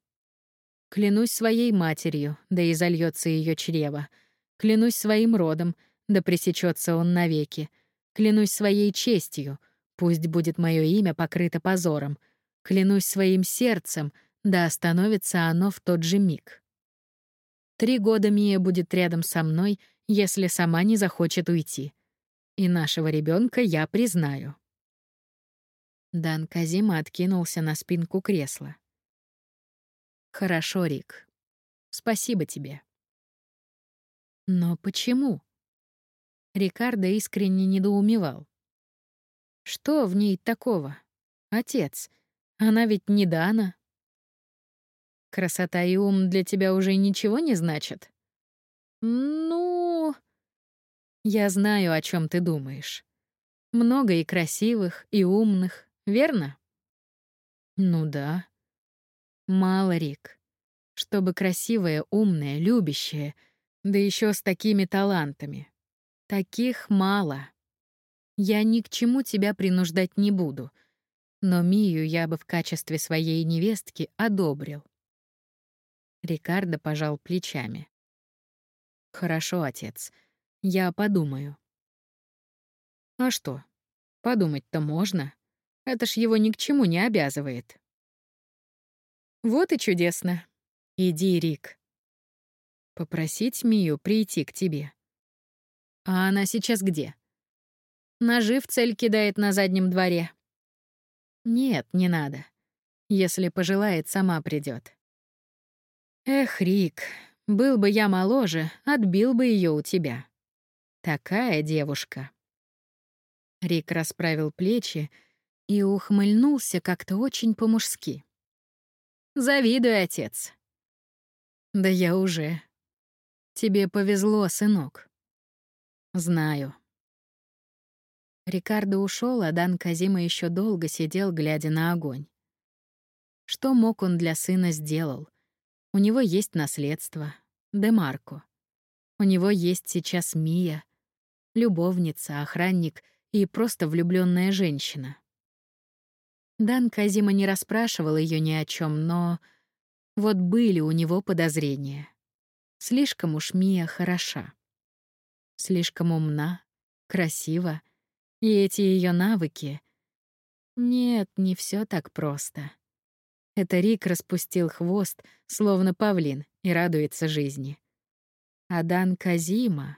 Клянусь своей матерью, да и зальется ее чрево. Клянусь своим родом, да пресечется он навеки. Клянусь своей честью, пусть будет мое имя покрыто позором — Клянусь своим сердцем, да остановится оно в тот же миг. Три года Мия будет рядом со мной, если сама не захочет уйти. И нашего ребенка я признаю. Дан Казима откинулся на спинку кресла. «Хорошо, Рик. Спасибо тебе». «Но почему?» Рикардо искренне недоумевал. «Что в ней такого? Отец, она ведь не Дана. Красота и ум для тебя уже ничего не значат? Ну... Я знаю, о чем ты думаешь. Много и красивых, и умных, верно? Ну да. Мало, Рик. Чтобы красивая, умная, любящая, да еще с такими талантами. Таких мало. Я ни к чему тебя принуждать не буду — но Мию я бы в качестве своей невестки одобрил. Рикардо пожал плечами. «Хорошо, отец. Я подумаю». «А что? Подумать-то можно. Это ж его ни к чему не обязывает». «Вот и чудесно. Иди, Рик. Попросить Мию прийти к тебе. А она сейчас где? Ножи в цель кидает на заднем дворе. Нет, не надо. Если пожелает, сама придет. Эх, Рик, был бы я моложе, отбил бы ее у тебя. Такая девушка. Рик расправил плечи и ухмыльнулся как-то очень по-мужски. «Завидуй, отец». «Да я уже. Тебе повезло, сынок». «Знаю». Рикардо ушел, а Дан Казима еще долго сидел, глядя на огонь. Что мог он для сына сделал? У него есть наследство. Демарко. У него есть сейчас Мия, любовница, охранник и просто влюбленная женщина. Дан Казима не расспрашивал ее ни о чем, но вот были у него подозрения. Слишком уж Мия хороша. Слишком умна, красива, и эти ее навыки. Нет, не все так просто. Это Рик распустил хвост, словно павлин, и радуется жизни. А Дан Казима...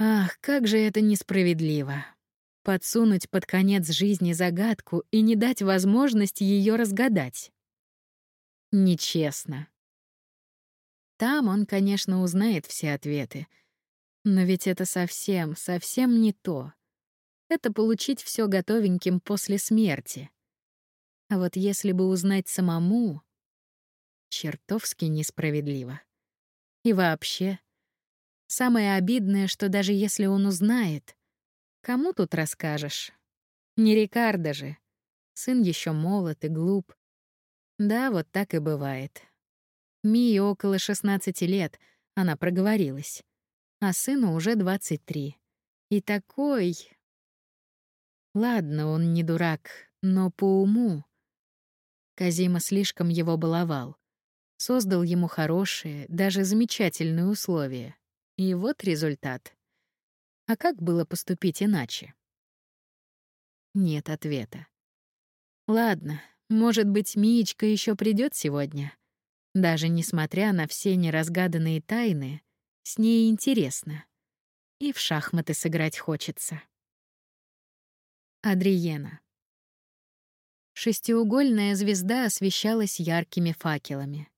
Ах, как же это несправедливо. Подсунуть под конец жизни загадку и не дать возможность ее разгадать. Нечестно. Там он, конечно, узнает все ответы. Но ведь это совсем, совсем не то. Это получить все готовеньким после смерти. А вот если бы узнать самому, чертовски несправедливо. И вообще, самое обидное, что даже если он узнает, кому тут расскажешь? Не Рикардо же. Сын еще молод и глуп. Да, вот так и бывает. Мии около 16 лет, она проговорилась. А сыну уже 23. И такой... Ладно, он не дурак, но по уму Казима слишком его баловал. Создал ему хорошие, даже замечательные условия. И вот результат. А как было поступить иначе? Нет ответа. Ладно, может быть, Миечка еще придет сегодня. Даже несмотря на все неразгаданные тайны, с ней интересно. И в шахматы сыграть хочется. Адриена. Шестиугольная звезда освещалась яркими факелами.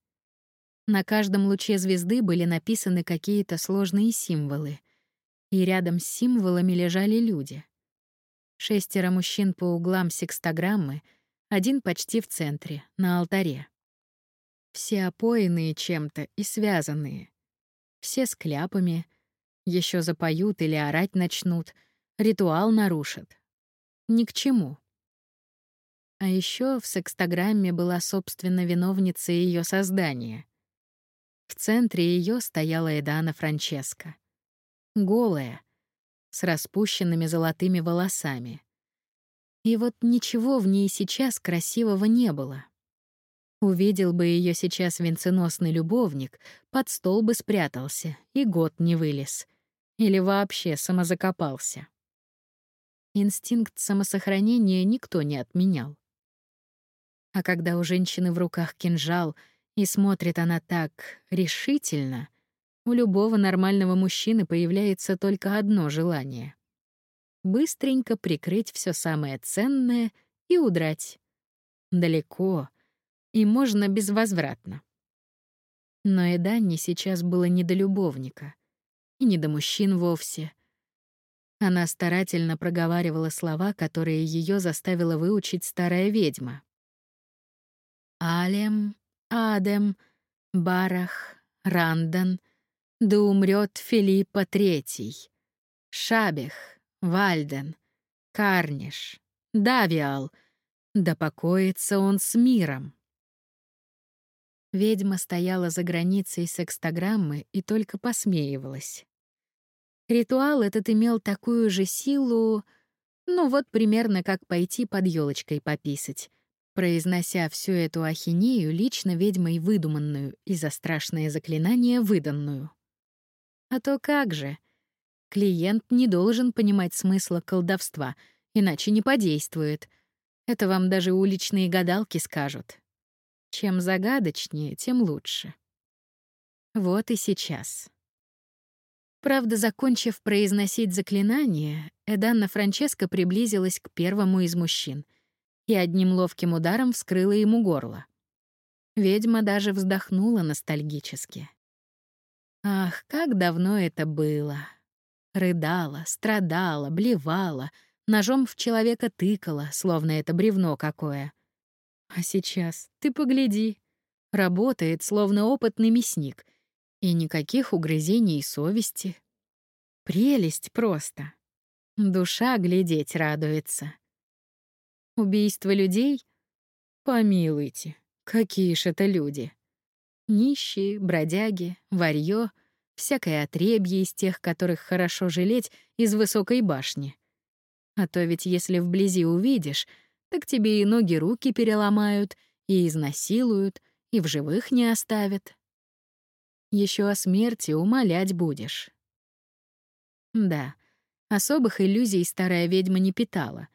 На каждом луче звезды были написаны какие-то сложные символы, и рядом с символами лежали люди. Шестеро мужчин по углам секстограммы, один почти в центре, на алтаре. Все опоенные чем-то и связанные. Все с кляпами, еще запоют или орать начнут, ритуал нарушат. Ни к чему. А еще в секстограмме была, собственно, виновница ее создания. В центре ее стояла Эдана Франческа. Голая, с распущенными золотыми волосами. И вот ничего в ней сейчас красивого не было. Увидел бы ее сейчас венценосный любовник, под стол бы спрятался и год не вылез. Или вообще самозакопался. Инстинкт самосохранения никто не отменял. А когда у женщины в руках кинжал, и смотрит она так решительно, у любого нормального мужчины появляется только одно желание — быстренько прикрыть все самое ценное и удрать. Далеко, и можно безвозвратно. Но и Данне сейчас было не до любовника, и не до мужчин вовсе. Она старательно проговаривала слова, которые ее заставила выучить старая ведьма. Алем, Адем, Барах, Рандан, да умрет Филиппа Третий, Шабех, Вальден, Карниш, Давиал, да покоится он с миром. Ведьма стояла за границей секстограммы и только посмеивалась. Ритуал этот имел такую же силу, ну вот примерно как пойти под елочкой пописать, произнося всю эту ахинею лично ведьмой выдуманную и за страшное заклинание выданную. А то как же? Клиент не должен понимать смысла колдовства, иначе не подействует. Это вам даже уличные гадалки скажут. Чем загадочнее, тем лучше. Вот и сейчас. Правда, закончив произносить заклинание, Эданна Франческа приблизилась к первому из мужчин — и одним ловким ударом вскрыла ему горло. Ведьма даже вздохнула ностальгически. Ах, как давно это было. Рыдала, страдала, блевала, ножом в человека тыкала, словно это бревно какое. А сейчас, ты погляди, работает, словно опытный мясник, и никаких угрызений совести. Прелесть просто. Душа глядеть радуется. Убийство людей? Помилуйте, какие ж это люди. Нищие, бродяги, варьё — всякое отребье из тех, которых хорошо жалеть, из высокой башни. А то ведь если вблизи увидишь, так тебе и ноги-руки переломают, и изнасилуют, и в живых не оставят. Еще о смерти умолять будешь. Да, особых иллюзий старая ведьма не питала.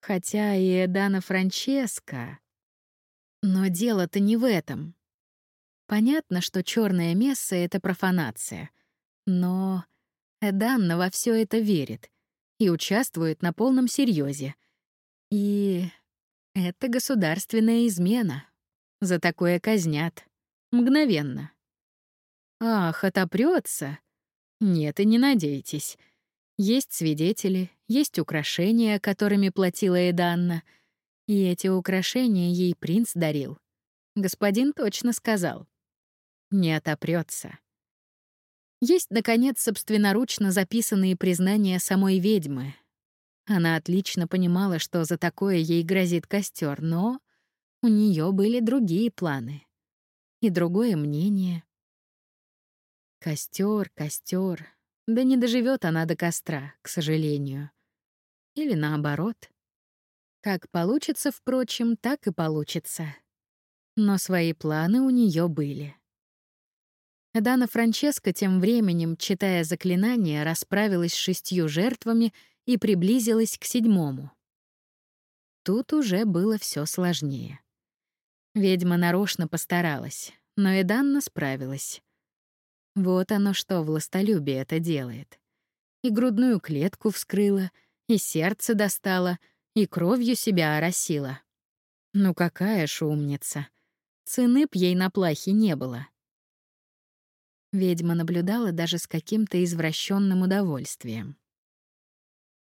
Хотя и Эдана Франческо... Но дело-то не в этом. Понятно, что черная месса — это профанация. Но Эданна во все это верит и участвует на полном серьезе. И это государственная измена. За такое казнят. Мгновенно. Ах, отопрется? Нет, и не надейтесь. Есть свидетели, есть украшения, которыми платила Эданна. И эти украшения ей принц дарил. Господин точно сказал не отопрется. Есть, наконец, собственноручно записанные признания самой ведьмы. Она отлично понимала, что за такое ей грозит костер, но у нее были другие планы и другое мнение. Костер, костер. Да не доживет она до костра, к сожалению. Или наоборот. Как получится, впрочем, так и получится. Но свои планы у нее были. Дана Франческа тем временем, читая заклинание, расправилась с шестью жертвами и приблизилась к седьмому. Тут уже было все сложнее. Ведьма нарочно постаралась, но Эданна справилась. Вот оно что властолюбие это делает. И грудную клетку вскрыла, и сердце достала, и кровью себя оросила. Ну какая ж умница. Цены б ей на плахе не было. Ведьма наблюдала даже с каким-то извращенным удовольствием.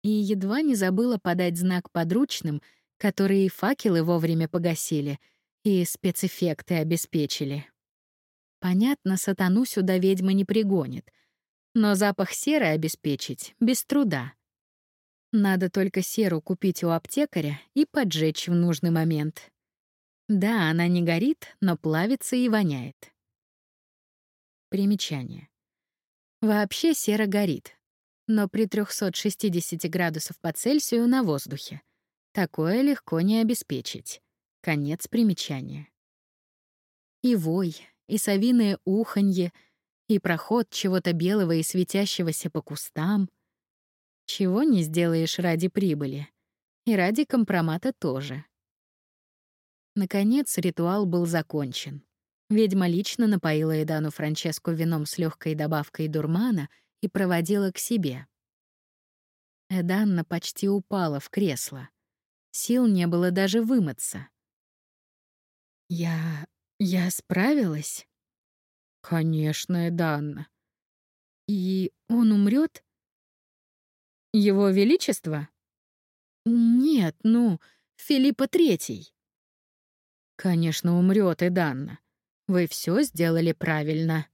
И едва не забыла подать знак подручным, которые факелы вовремя погасили и спецэффекты обеспечили. Понятно, сатану сюда ведьма не пригонит, но запах серы обеспечить без труда. Надо только серу купить у аптекаря и поджечь в нужный момент. Да, она не горит, но плавится и воняет. Примечание. Вообще сера горит, но при 360 градусов по Цельсию на воздухе. Такое легко не обеспечить. Конец примечания. И вой, и совиное уханье, и проход чего-то белого и светящегося по кустам. Чего не сделаешь ради прибыли. И ради компромата тоже. Наконец ритуал был закончен. Ведьма лично напоила Эдану Франческо вином с легкой добавкой дурмана и проводила к себе. Эданна почти упала в кресло. Сил не было даже вымыться. «Я... я справилась?» «Конечно, Эданна. И он умрет? Его Величество?» «Нет, ну, Филиппа Третий». «Конечно, умрет Эданна. Вы все сделали правильно.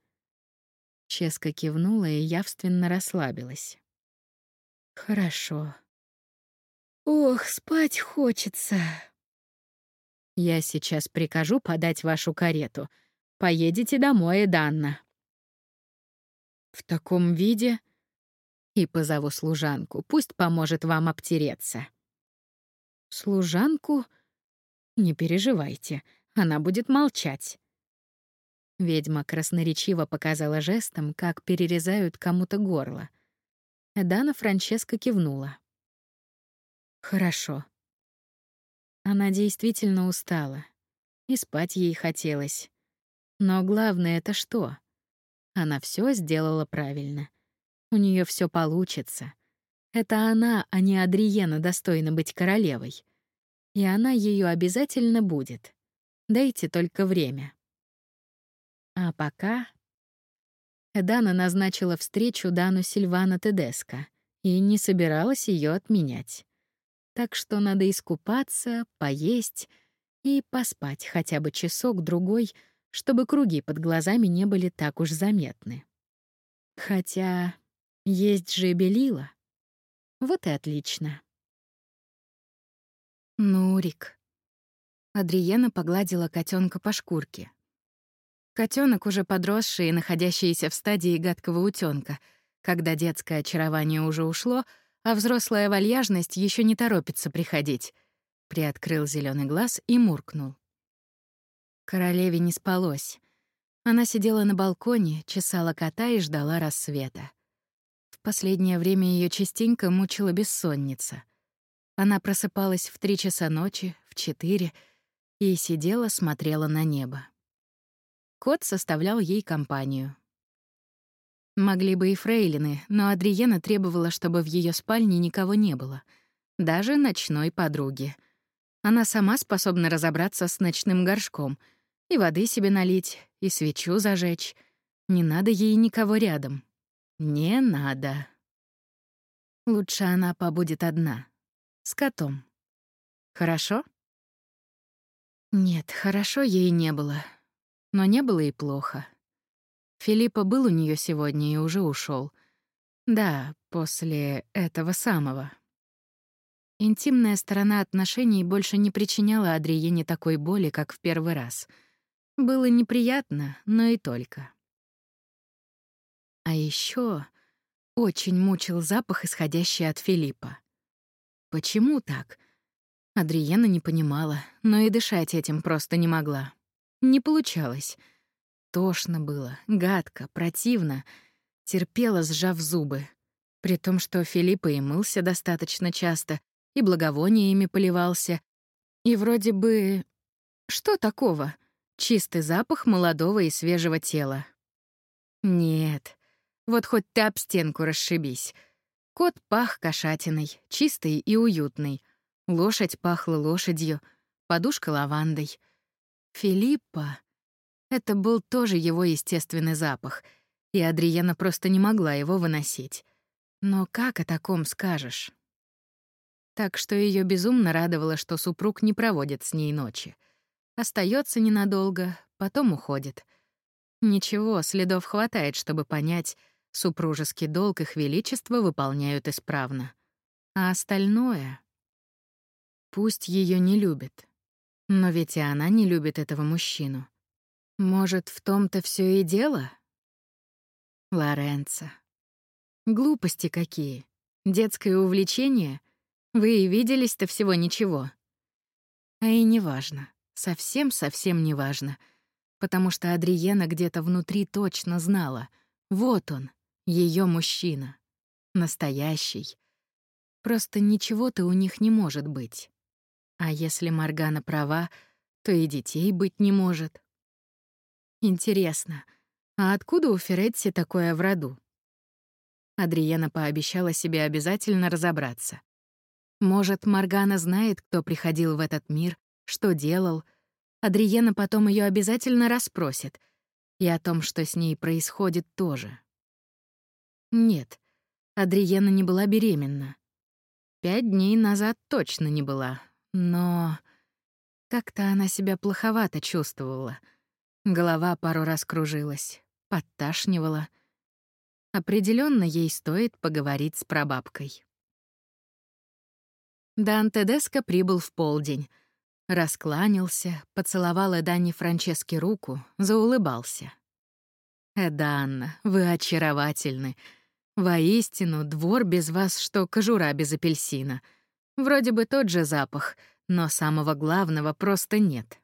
Ческа кивнула и явственно расслабилась. Хорошо. Ох, спать хочется. Я сейчас прикажу подать вашу карету. Поедете домой, Данна. В таком виде и позову служанку, пусть поможет вам обтереться. Служанку? Не переживайте, она будет молчать. Ведьма красноречиво показала жестом, как перерезают кому-то горло. Дана Франческа кивнула. «Хорошо». Она действительно устала. И спать ей хотелось. Но главное — это что? Она все сделала правильно. У нее все получится. Это она, а не Адриена, достойна быть королевой. И она ее обязательно будет. Дайте только время. А пока... Эдана назначила встречу Дану Сильвана Тедеско и не собиралась ее отменять. Так что надо искупаться, поесть и поспать хотя бы часок-другой, чтобы круги под глазами не были так уж заметны. Хотя есть же белила. Вот и отлично. Нурик. Адриена погладила котенка по шкурке. Котенок уже подросший и находящийся в стадии гадкого утенка, когда детское очарование уже ушло, а взрослая вальяжность еще не торопится приходить. Приоткрыл зеленый глаз и муркнул. Королеве не спалось. Она сидела на балконе, чесала кота и ждала рассвета. В последнее время ее частенько мучила бессонница. Она просыпалась в три часа ночи, в четыре, и сидела, смотрела на небо. Кот составлял ей компанию. Могли бы и фрейлины, но Адриена требовала, чтобы в ее спальне никого не было, даже ночной подруги. Она сама способна разобраться с ночным горшком — и воды себе налить, и свечу зажечь. Не надо ей никого рядом. Не надо. Лучше она побудет одна. С котом. Хорошо? Нет, хорошо ей не было. Но не было и плохо. Филиппа был у нее сегодня и уже ушел. Да, после этого самого. Интимная сторона отношений больше не причиняла Адриене такой боли, как в первый раз — было неприятно, но и только. А еще очень мучил запах, исходящий от Филиппа. Почему так? Адриена не понимала, но и дышать этим просто не могла. Не получалось. Тошно было, гадко, противно. Терпела, сжав зубы. При том, что Филиппа и мылся достаточно часто, и благовониями поливался. И вроде бы... Что такого? Чистый запах молодого и свежего тела. Нет, вот хоть ты об стенку расшибись. Кот пах кошатиной, чистый и уютный. Лошадь пахла лошадью, подушка лавандой. Филиппа — это был тоже его естественный запах, и Адриена просто не могла его выносить. Но как о таком скажешь? Так что ее безумно радовало, что супруг не проводит с ней ночи — Остается ненадолго, потом уходит. Ничего, следов хватает, чтобы понять, супружеский долг их величества выполняют исправно. А остальное... Пусть ее не любит. Но ведь и она не любит этого мужчину. Может, в том-то все и дело? Лоренцо. Глупости какие. Детское увлечение. Вы и виделись-то всего ничего. А и неважно. Совсем-совсем не важно, потому что Адриена где-то внутри точно знала. Вот он, ее мужчина. Настоящий. Просто ничего-то у них не может быть. А если Маргана права, то и детей быть не может. Интересно, а откуда у Феретти такое в роду? Адриена пообещала себе обязательно разобраться. Может, Маргана знает, кто приходил в этот мир что делал. Адриена потом ее обязательно расспросит. И о том, что с ней происходит, тоже. Нет, Адриена не была беременна. Пять дней назад точно не была, но... Как-то она себя плоховато чувствовала. Голова пару раз кружилась, подташнивала. Определенно ей стоит поговорить с прабабкой. Данте Деско прибыл в полдень — Раскланялся, поцеловал Эданне Франчески руку, заулыбался. «Эданна, вы очаровательны. Воистину, двор без вас, что кожура без апельсина. Вроде бы тот же запах, но самого главного просто нет».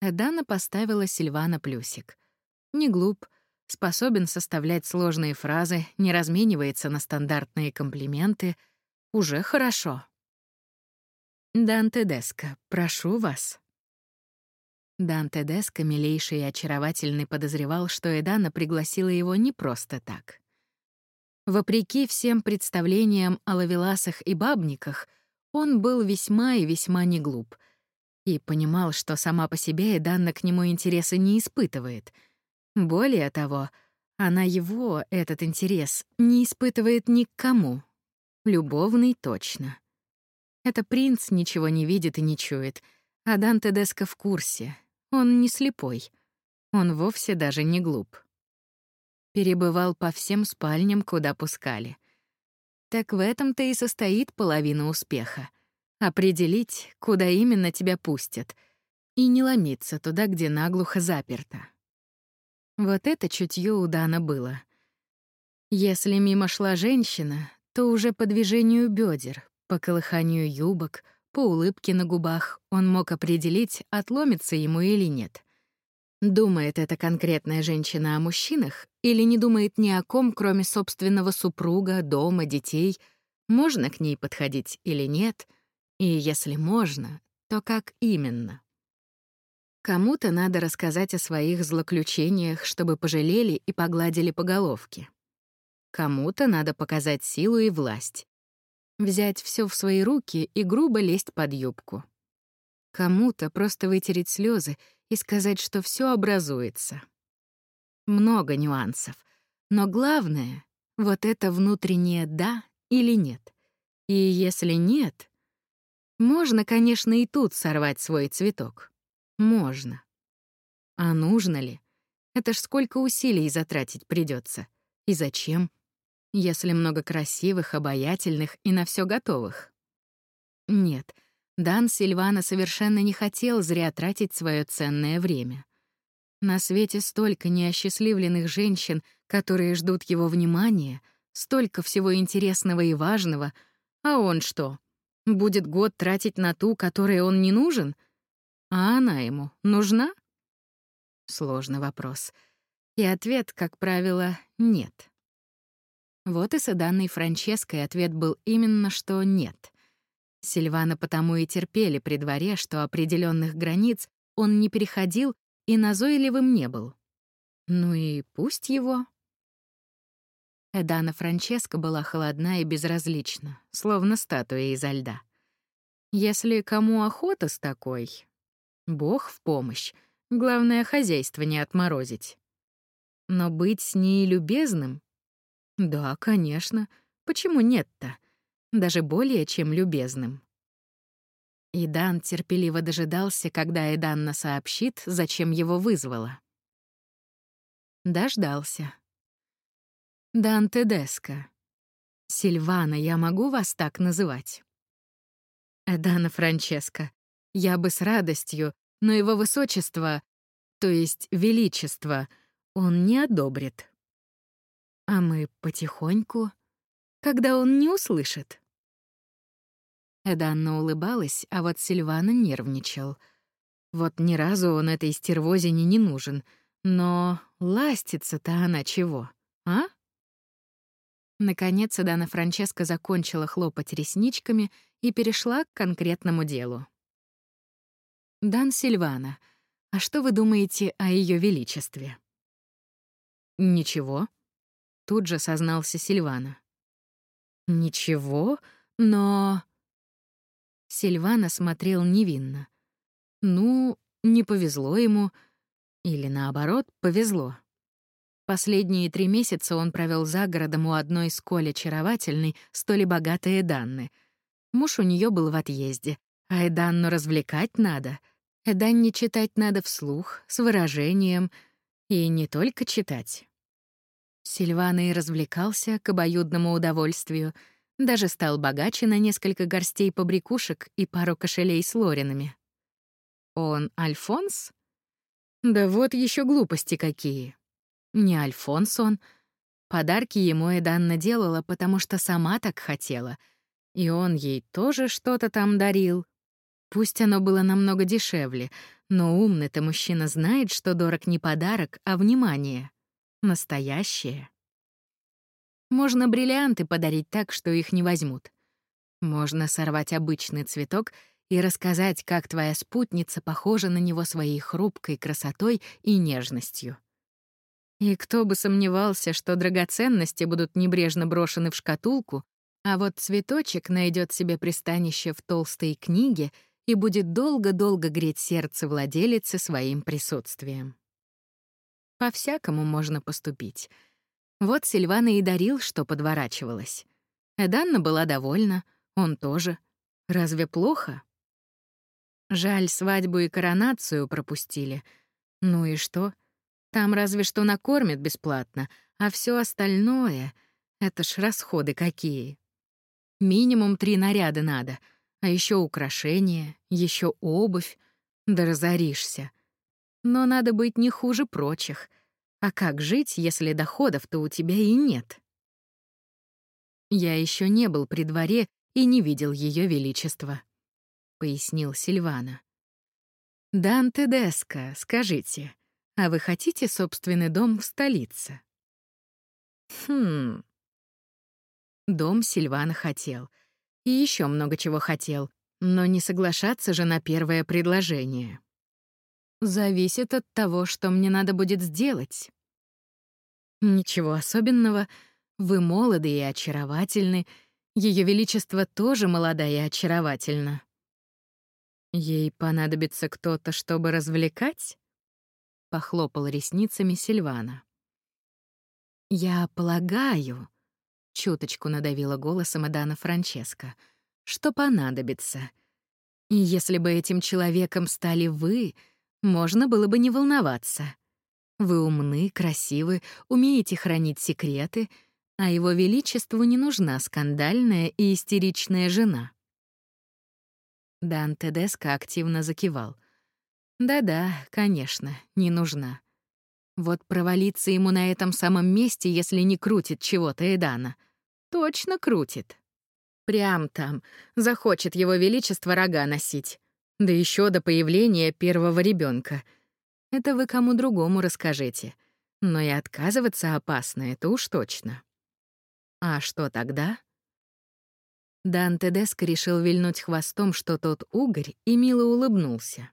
Эдана поставила Сильвана плюсик. Не глуп, способен составлять сложные фразы, не разменивается на стандартные комплименты. Уже хорошо. «Данте Деско, прошу вас». Данте Деско, милейший и очаровательный, подозревал, что Эдана пригласила его не просто так. Вопреки всем представлениям о лавеласах и бабниках, он был весьма и весьма не глуп и понимал, что сама по себе Эданна к нему интереса не испытывает. Более того, она его, этот интерес, не испытывает ни к кому. Любовный точно. Это принц ничего не видит и не чует, а Данте Деско в курсе. Он не слепой. Он вовсе даже не глуп. Перебывал по всем спальням, куда пускали. Так в этом-то и состоит половина успеха. Определить, куда именно тебя пустят. и не ломиться туда, где наглухо заперто. Вот это чутье у Дана было. Если мимо шла женщина, то уже по движению бедер, по колыханию юбок, по улыбке на губах он мог определить, отломится ему или нет. Думает эта конкретная женщина о мужчинах или не думает ни о ком, кроме собственного супруга, дома, детей? Можно к ней подходить или нет? И если можно, то как именно? Кому-то надо рассказать о своих злоключениях, чтобы пожалели и погладили по головке. Кому-то надо показать силу и власть. Взять все в свои руки и грубо лезть под юбку. Кому-то просто вытереть слезы и сказать, что все образуется. Много нюансов. Но главное — вот это внутреннее «да» или «нет». И если нет, можно, конечно, и тут сорвать свой цветок. Можно. А нужно ли? Это ж сколько усилий затратить придется. И зачем? Если много красивых, обаятельных и на все готовых. Нет, Дан Сильвана совершенно не хотел зря тратить свое ценное время. На свете столько неосчастливленных женщин, которые ждут его внимания, столько всего интересного и важного, а он что, будет год тратить на ту, которой он не нужен? А она ему нужна? Сложный вопрос. И ответ, как правило, нет. Вот и с данной Франческой ответ был именно что нет. Сильвана потому и терпели при дворе, что определенных границ он не переходил и назойливым не был. Ну и пусть его. Эдана Франческа была холодна и безразлична, словно статуя изо льда. Если кому охота с такой, Бог в помощь. Главное, хозяйство не отморозить. Но быть с ней любезным? Да, конечно. Почему нет-то? Даже более чем любезным. Идан терпеливо дожидался, когда Эданна сообщит, зачем его вызвала. Дождался. «Дан Тедеско. Сильвана, я могу вас так называть?» «Эдана Франческо, я бы с радостью, но его высочество, то есть величество, он не одобрит. А мы потихоньку, когда он не услышит». Эданна улыбалась, а вот Сильвана нервничал. Вот ни разу он этой стервозине не нужен, но ластится-то она чего, а? Наконец Дана Франческа закончила хлопать ресничками и перешла к конкретному делу. «Дан Сильвана, а что вы думаете о Ее Величестве?» «Ничего», — тут же сознался Сильвана. «Ничего, но...» Сильвана смотрел невинно. Ну, не повезло ему. Или наоборот, повезло. Последние три месяца он провел за городом у одной сколь очаровательной, столь и богатой Эданны. Муж у нее был в отъезде, а Эданну развлекать надо. Эданне читать надо вслух, с выражением, и не только читать. Сильвана и развлекался к обоюдному удовольствию — даже стал богаче на несколько горстей побрякушек и пару кошелей с лоринами. Он Альфонс? Да вот еще глупости какие. Не Альфонс он. Подарки ему и Данна делала, потому что сама так хотела. И он ей тоже что-то там дарил. Пусть оно было намного дешевле, но умный-то мужчина знает, что дорог не подарок, а внимание. Настоящее. Можно бриллианты подарить так, что их не возьмут. Можно сорвать обычный цветок и рассказать, как твоя спутница похожа на него своей хрупкой красотой и нежностью. И кто бы сомневался, что драгоценности будут небрежно брошены в шкатулку, а вот цветочек найдет себе пристанище в толстой книге и будет долго-долго греть сердце владелицы своим присутствием. По-всякому можно поступить — вот Сильвана и дарил, что подворачивалось. Эданна была довольна, он тоже. Разве плохо? Жаль, свадьбу и коронацию пропустили. Ну и что? Там разве что накормят бесплатно, а все остальное — это ж расходы какие. Минимум три наряда надо, а еще украшения, еще обувь. Да разоришься. Но надо быть не хуже прочих. А как жить, если доходов-то у тебя и нет? Я еще не был при дворе и не видел ее величества, пояснил Сильвана. Данте Деско, скажите, а вы хотите собственный дом в столице? Хм. Дом Сильвана хотел. И еще много чего хотел. Но не соглашаться же на первое предложение. Зависит от того, что мне надо будет сделать. Ничего особенного. Вы молоды и очаровательны. Ее Величество тоже молода и очаровательна. Ей понадобится кто-то, чтобы развлекать? Похлопал ресницами Сильвана. Я полагаю, чуточку надавила голосом Адана Франческо, что понадобится. И если бы этим человеком стали вы, можно было бы не волноваться. Вы умны, красивы, умеете хранить секреты, а его величеству не нужна скандальная и истеричная жена. Дан Тедеско активно закивал. Да-да, конечно, не нужна. Вот провалиться ему на этом самом месте, если не крутит чего-то Эдана. Точно крутит. Прям там. Захочет его величество рога носить. Да еще до появления первого ребенка. Это вы кому другому расскажите. Но и отказываться опасно, это уж точно. А что тогда? Дан Тедеско решил вильнуть хвостом, что тот угорь, и мило улыбнулся.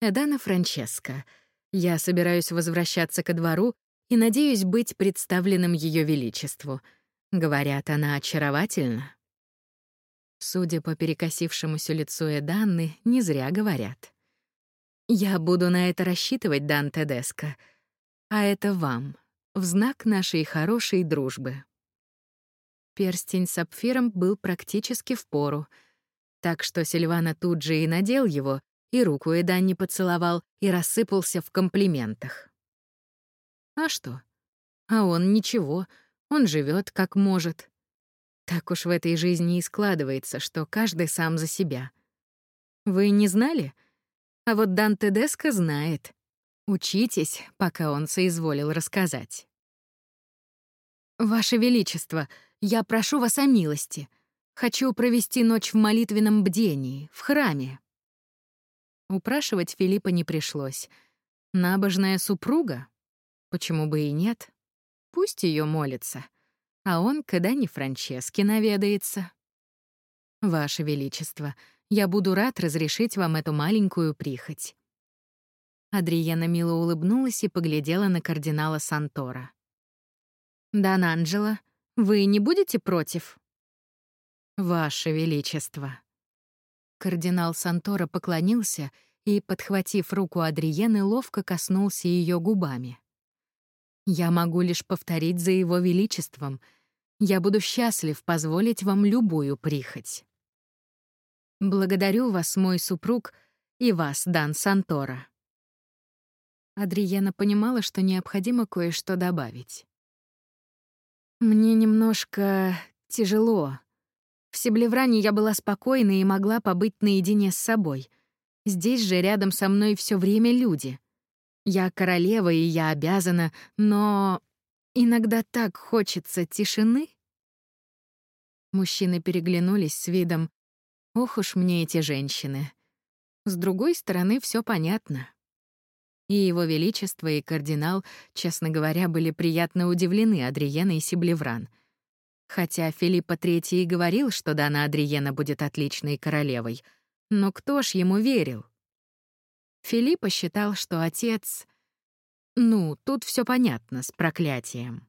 «Эдана Франческо, я собираюсь возвращаться ко двору и надеюсь быть представленным Ее Величеству. Говорят, она очаровательна». Судя по перекосившемуся лицу Эданны, не зря говорят. «Я буду на это рассчитывать, Дан Тедеско. А это вам, в знак нашей хорошей дружбы». Перстень с сапфиром был практически в пору, так что Сильвана тут же и надел его, и руку Эдан поцеловал, и рассыпался в комплиментах. А что? А он ничего, он живет как может. Так уж в этой жизни и складывается, что каждый сам за себя. Вы не знали? А вот Данте Деско знает. Учитесь, пока он соизволил рассказать. «Ваше Величество, я прошу вас о милости. Хочу провести ночь в молитвенном бдении, в храме». Упрашивать Филиппа не пришлось. Набожная супруга? Почему бы и нет? Пусть ее молится. А он, когда не Франчески, наведается. «Ваше Величество, я буду рад разрешить вам эту маленькую прихоть». Адриена мило улыбнулась и поглядела на кардинала Сантора. «Дан Анджело, вы не будете против?» «Ваше Величество». Кардинал Сантора поклонился и, подхватив руку Адриены, ловко коснулся ее губами. «Я могу лишь повторить за его величеством. Я буду счастлив позволить вам любую прихоть. Благодарю вас, мой супруг, и вас, Дан Сантора». Адриена понимала, что необходимо кое-что добавить. Мне немножко тяжело. В Себлевране я была спокойна и могла побыть наедине с собой. Здесь же рядом со мной все время люди. Я королева, и я обязана, но иногда так хочется тишины. Мужчины переглянулись с видом «Ох уж мне эти женщины». С другой стороны, все понятно. И его величество, и кардинал, честно говоря, были приятно удивлены Адриеной Сиблевран. Хотя Филиппа III и говорил, что Дана Адриена будет отличной королевой, но кто ж ему верил? Филиппа считал, что отец... Ну, тут все понятно, с проклятием.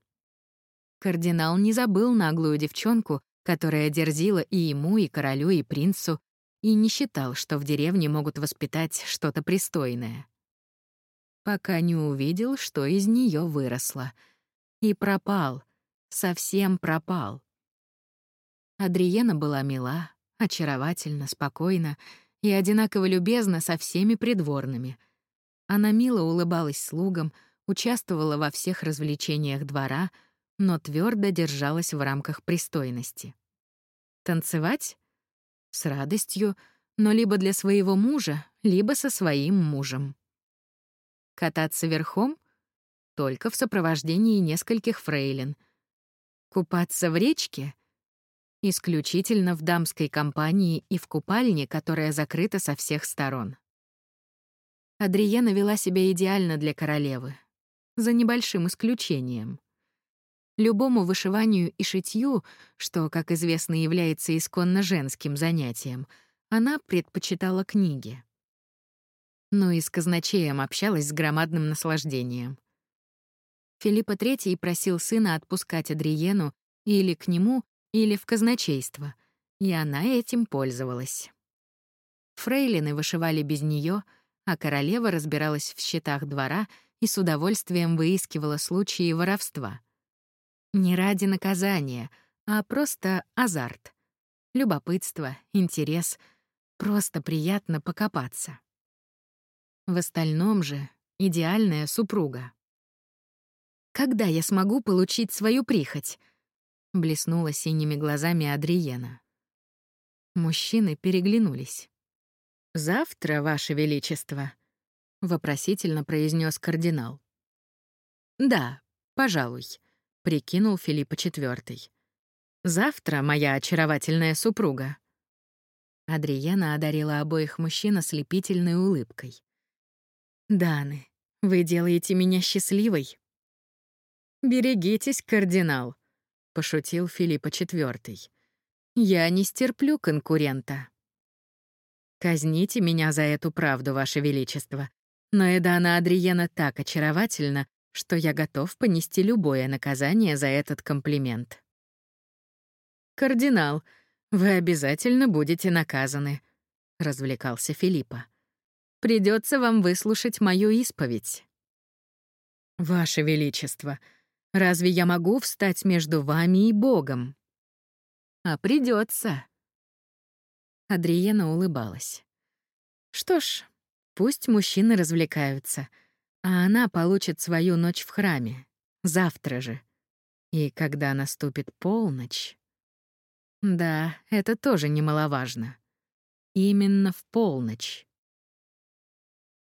Кардинал не забыл наглую девчонку, которая дерзила и ему, и королю, и принцу, и не считал, что в деревне могут воспитать что-то пристойное пока не увидел, что из нее выросло. И пропал, совсем пропал. Адриена была мила, очаровательна, спокойна и одинаково любезна со всеми придворными. Она мило улыбалась слугам, участвовала во всех развлечениях двора, но твердо держалась в рамках пристойности. Танцевать? С радостью, но либо для своего мужа, либо со своим мужем. Кататься верхом — только в сопровождении нескольких фрейлин. Купаться в речке — исключительно в дамской компании и в купальне, которая закрыта со всех сторон. Адриена вела себя идеально для королевы, за небольшим исключением. Любому вышиванию и шитью, что, как известно, является исконно женским занятием, она предпочитала книги. Но и с казначеем общалась с громадным наслаждением. Филиппа III просил сына отпускать Адриену или к нему, или в казначейство, и она этим пользовалась. Фрейлины вышивали без нее, а королева разбиралась в счетах двора и с удовольствием выискивала случаи воровства. Не ради наказания, а просто азарт. Любопытство, интерес. Просто приятно покопаться. В остальном же идеальная супруга. «Когда я смогу получить свою прихоть?» — блеснула синими глазами Адриена. Мужчины переглянулись. «Завтра, Ваше Величество», — вопросительно произнес кардинал. «Да, пожалуй», — прикинул Филиппа IV. «Завтра, моя очаровательная супруга». Адриена одарила обоих мужчин ослепительной улыбкой. «Даны, вы делаете меня счастливой». «Берегитесь, кардинал», — пошутил Филиппа IV. «Я не стерплю конкурента». Казните меня за эту правду, Ваше Величество. Но Эдана Адриена так очаровательна, что я готов понести любое наказание за этот комплимент. «Кардинал, вы обязательно будете наказаны», — развлекался Филиппа. Придется вам выслушать мою исповедь». «Ваше Величество, разве я могу встать между вами и Богом?» «А придется. Адриена улыбалась. Что ж, пусть мужчины развлекаются, а она получит свою ночь в храме. Завтра же. И когда наступит полночь... Да, это тоже немаловажно. Именно в полночь.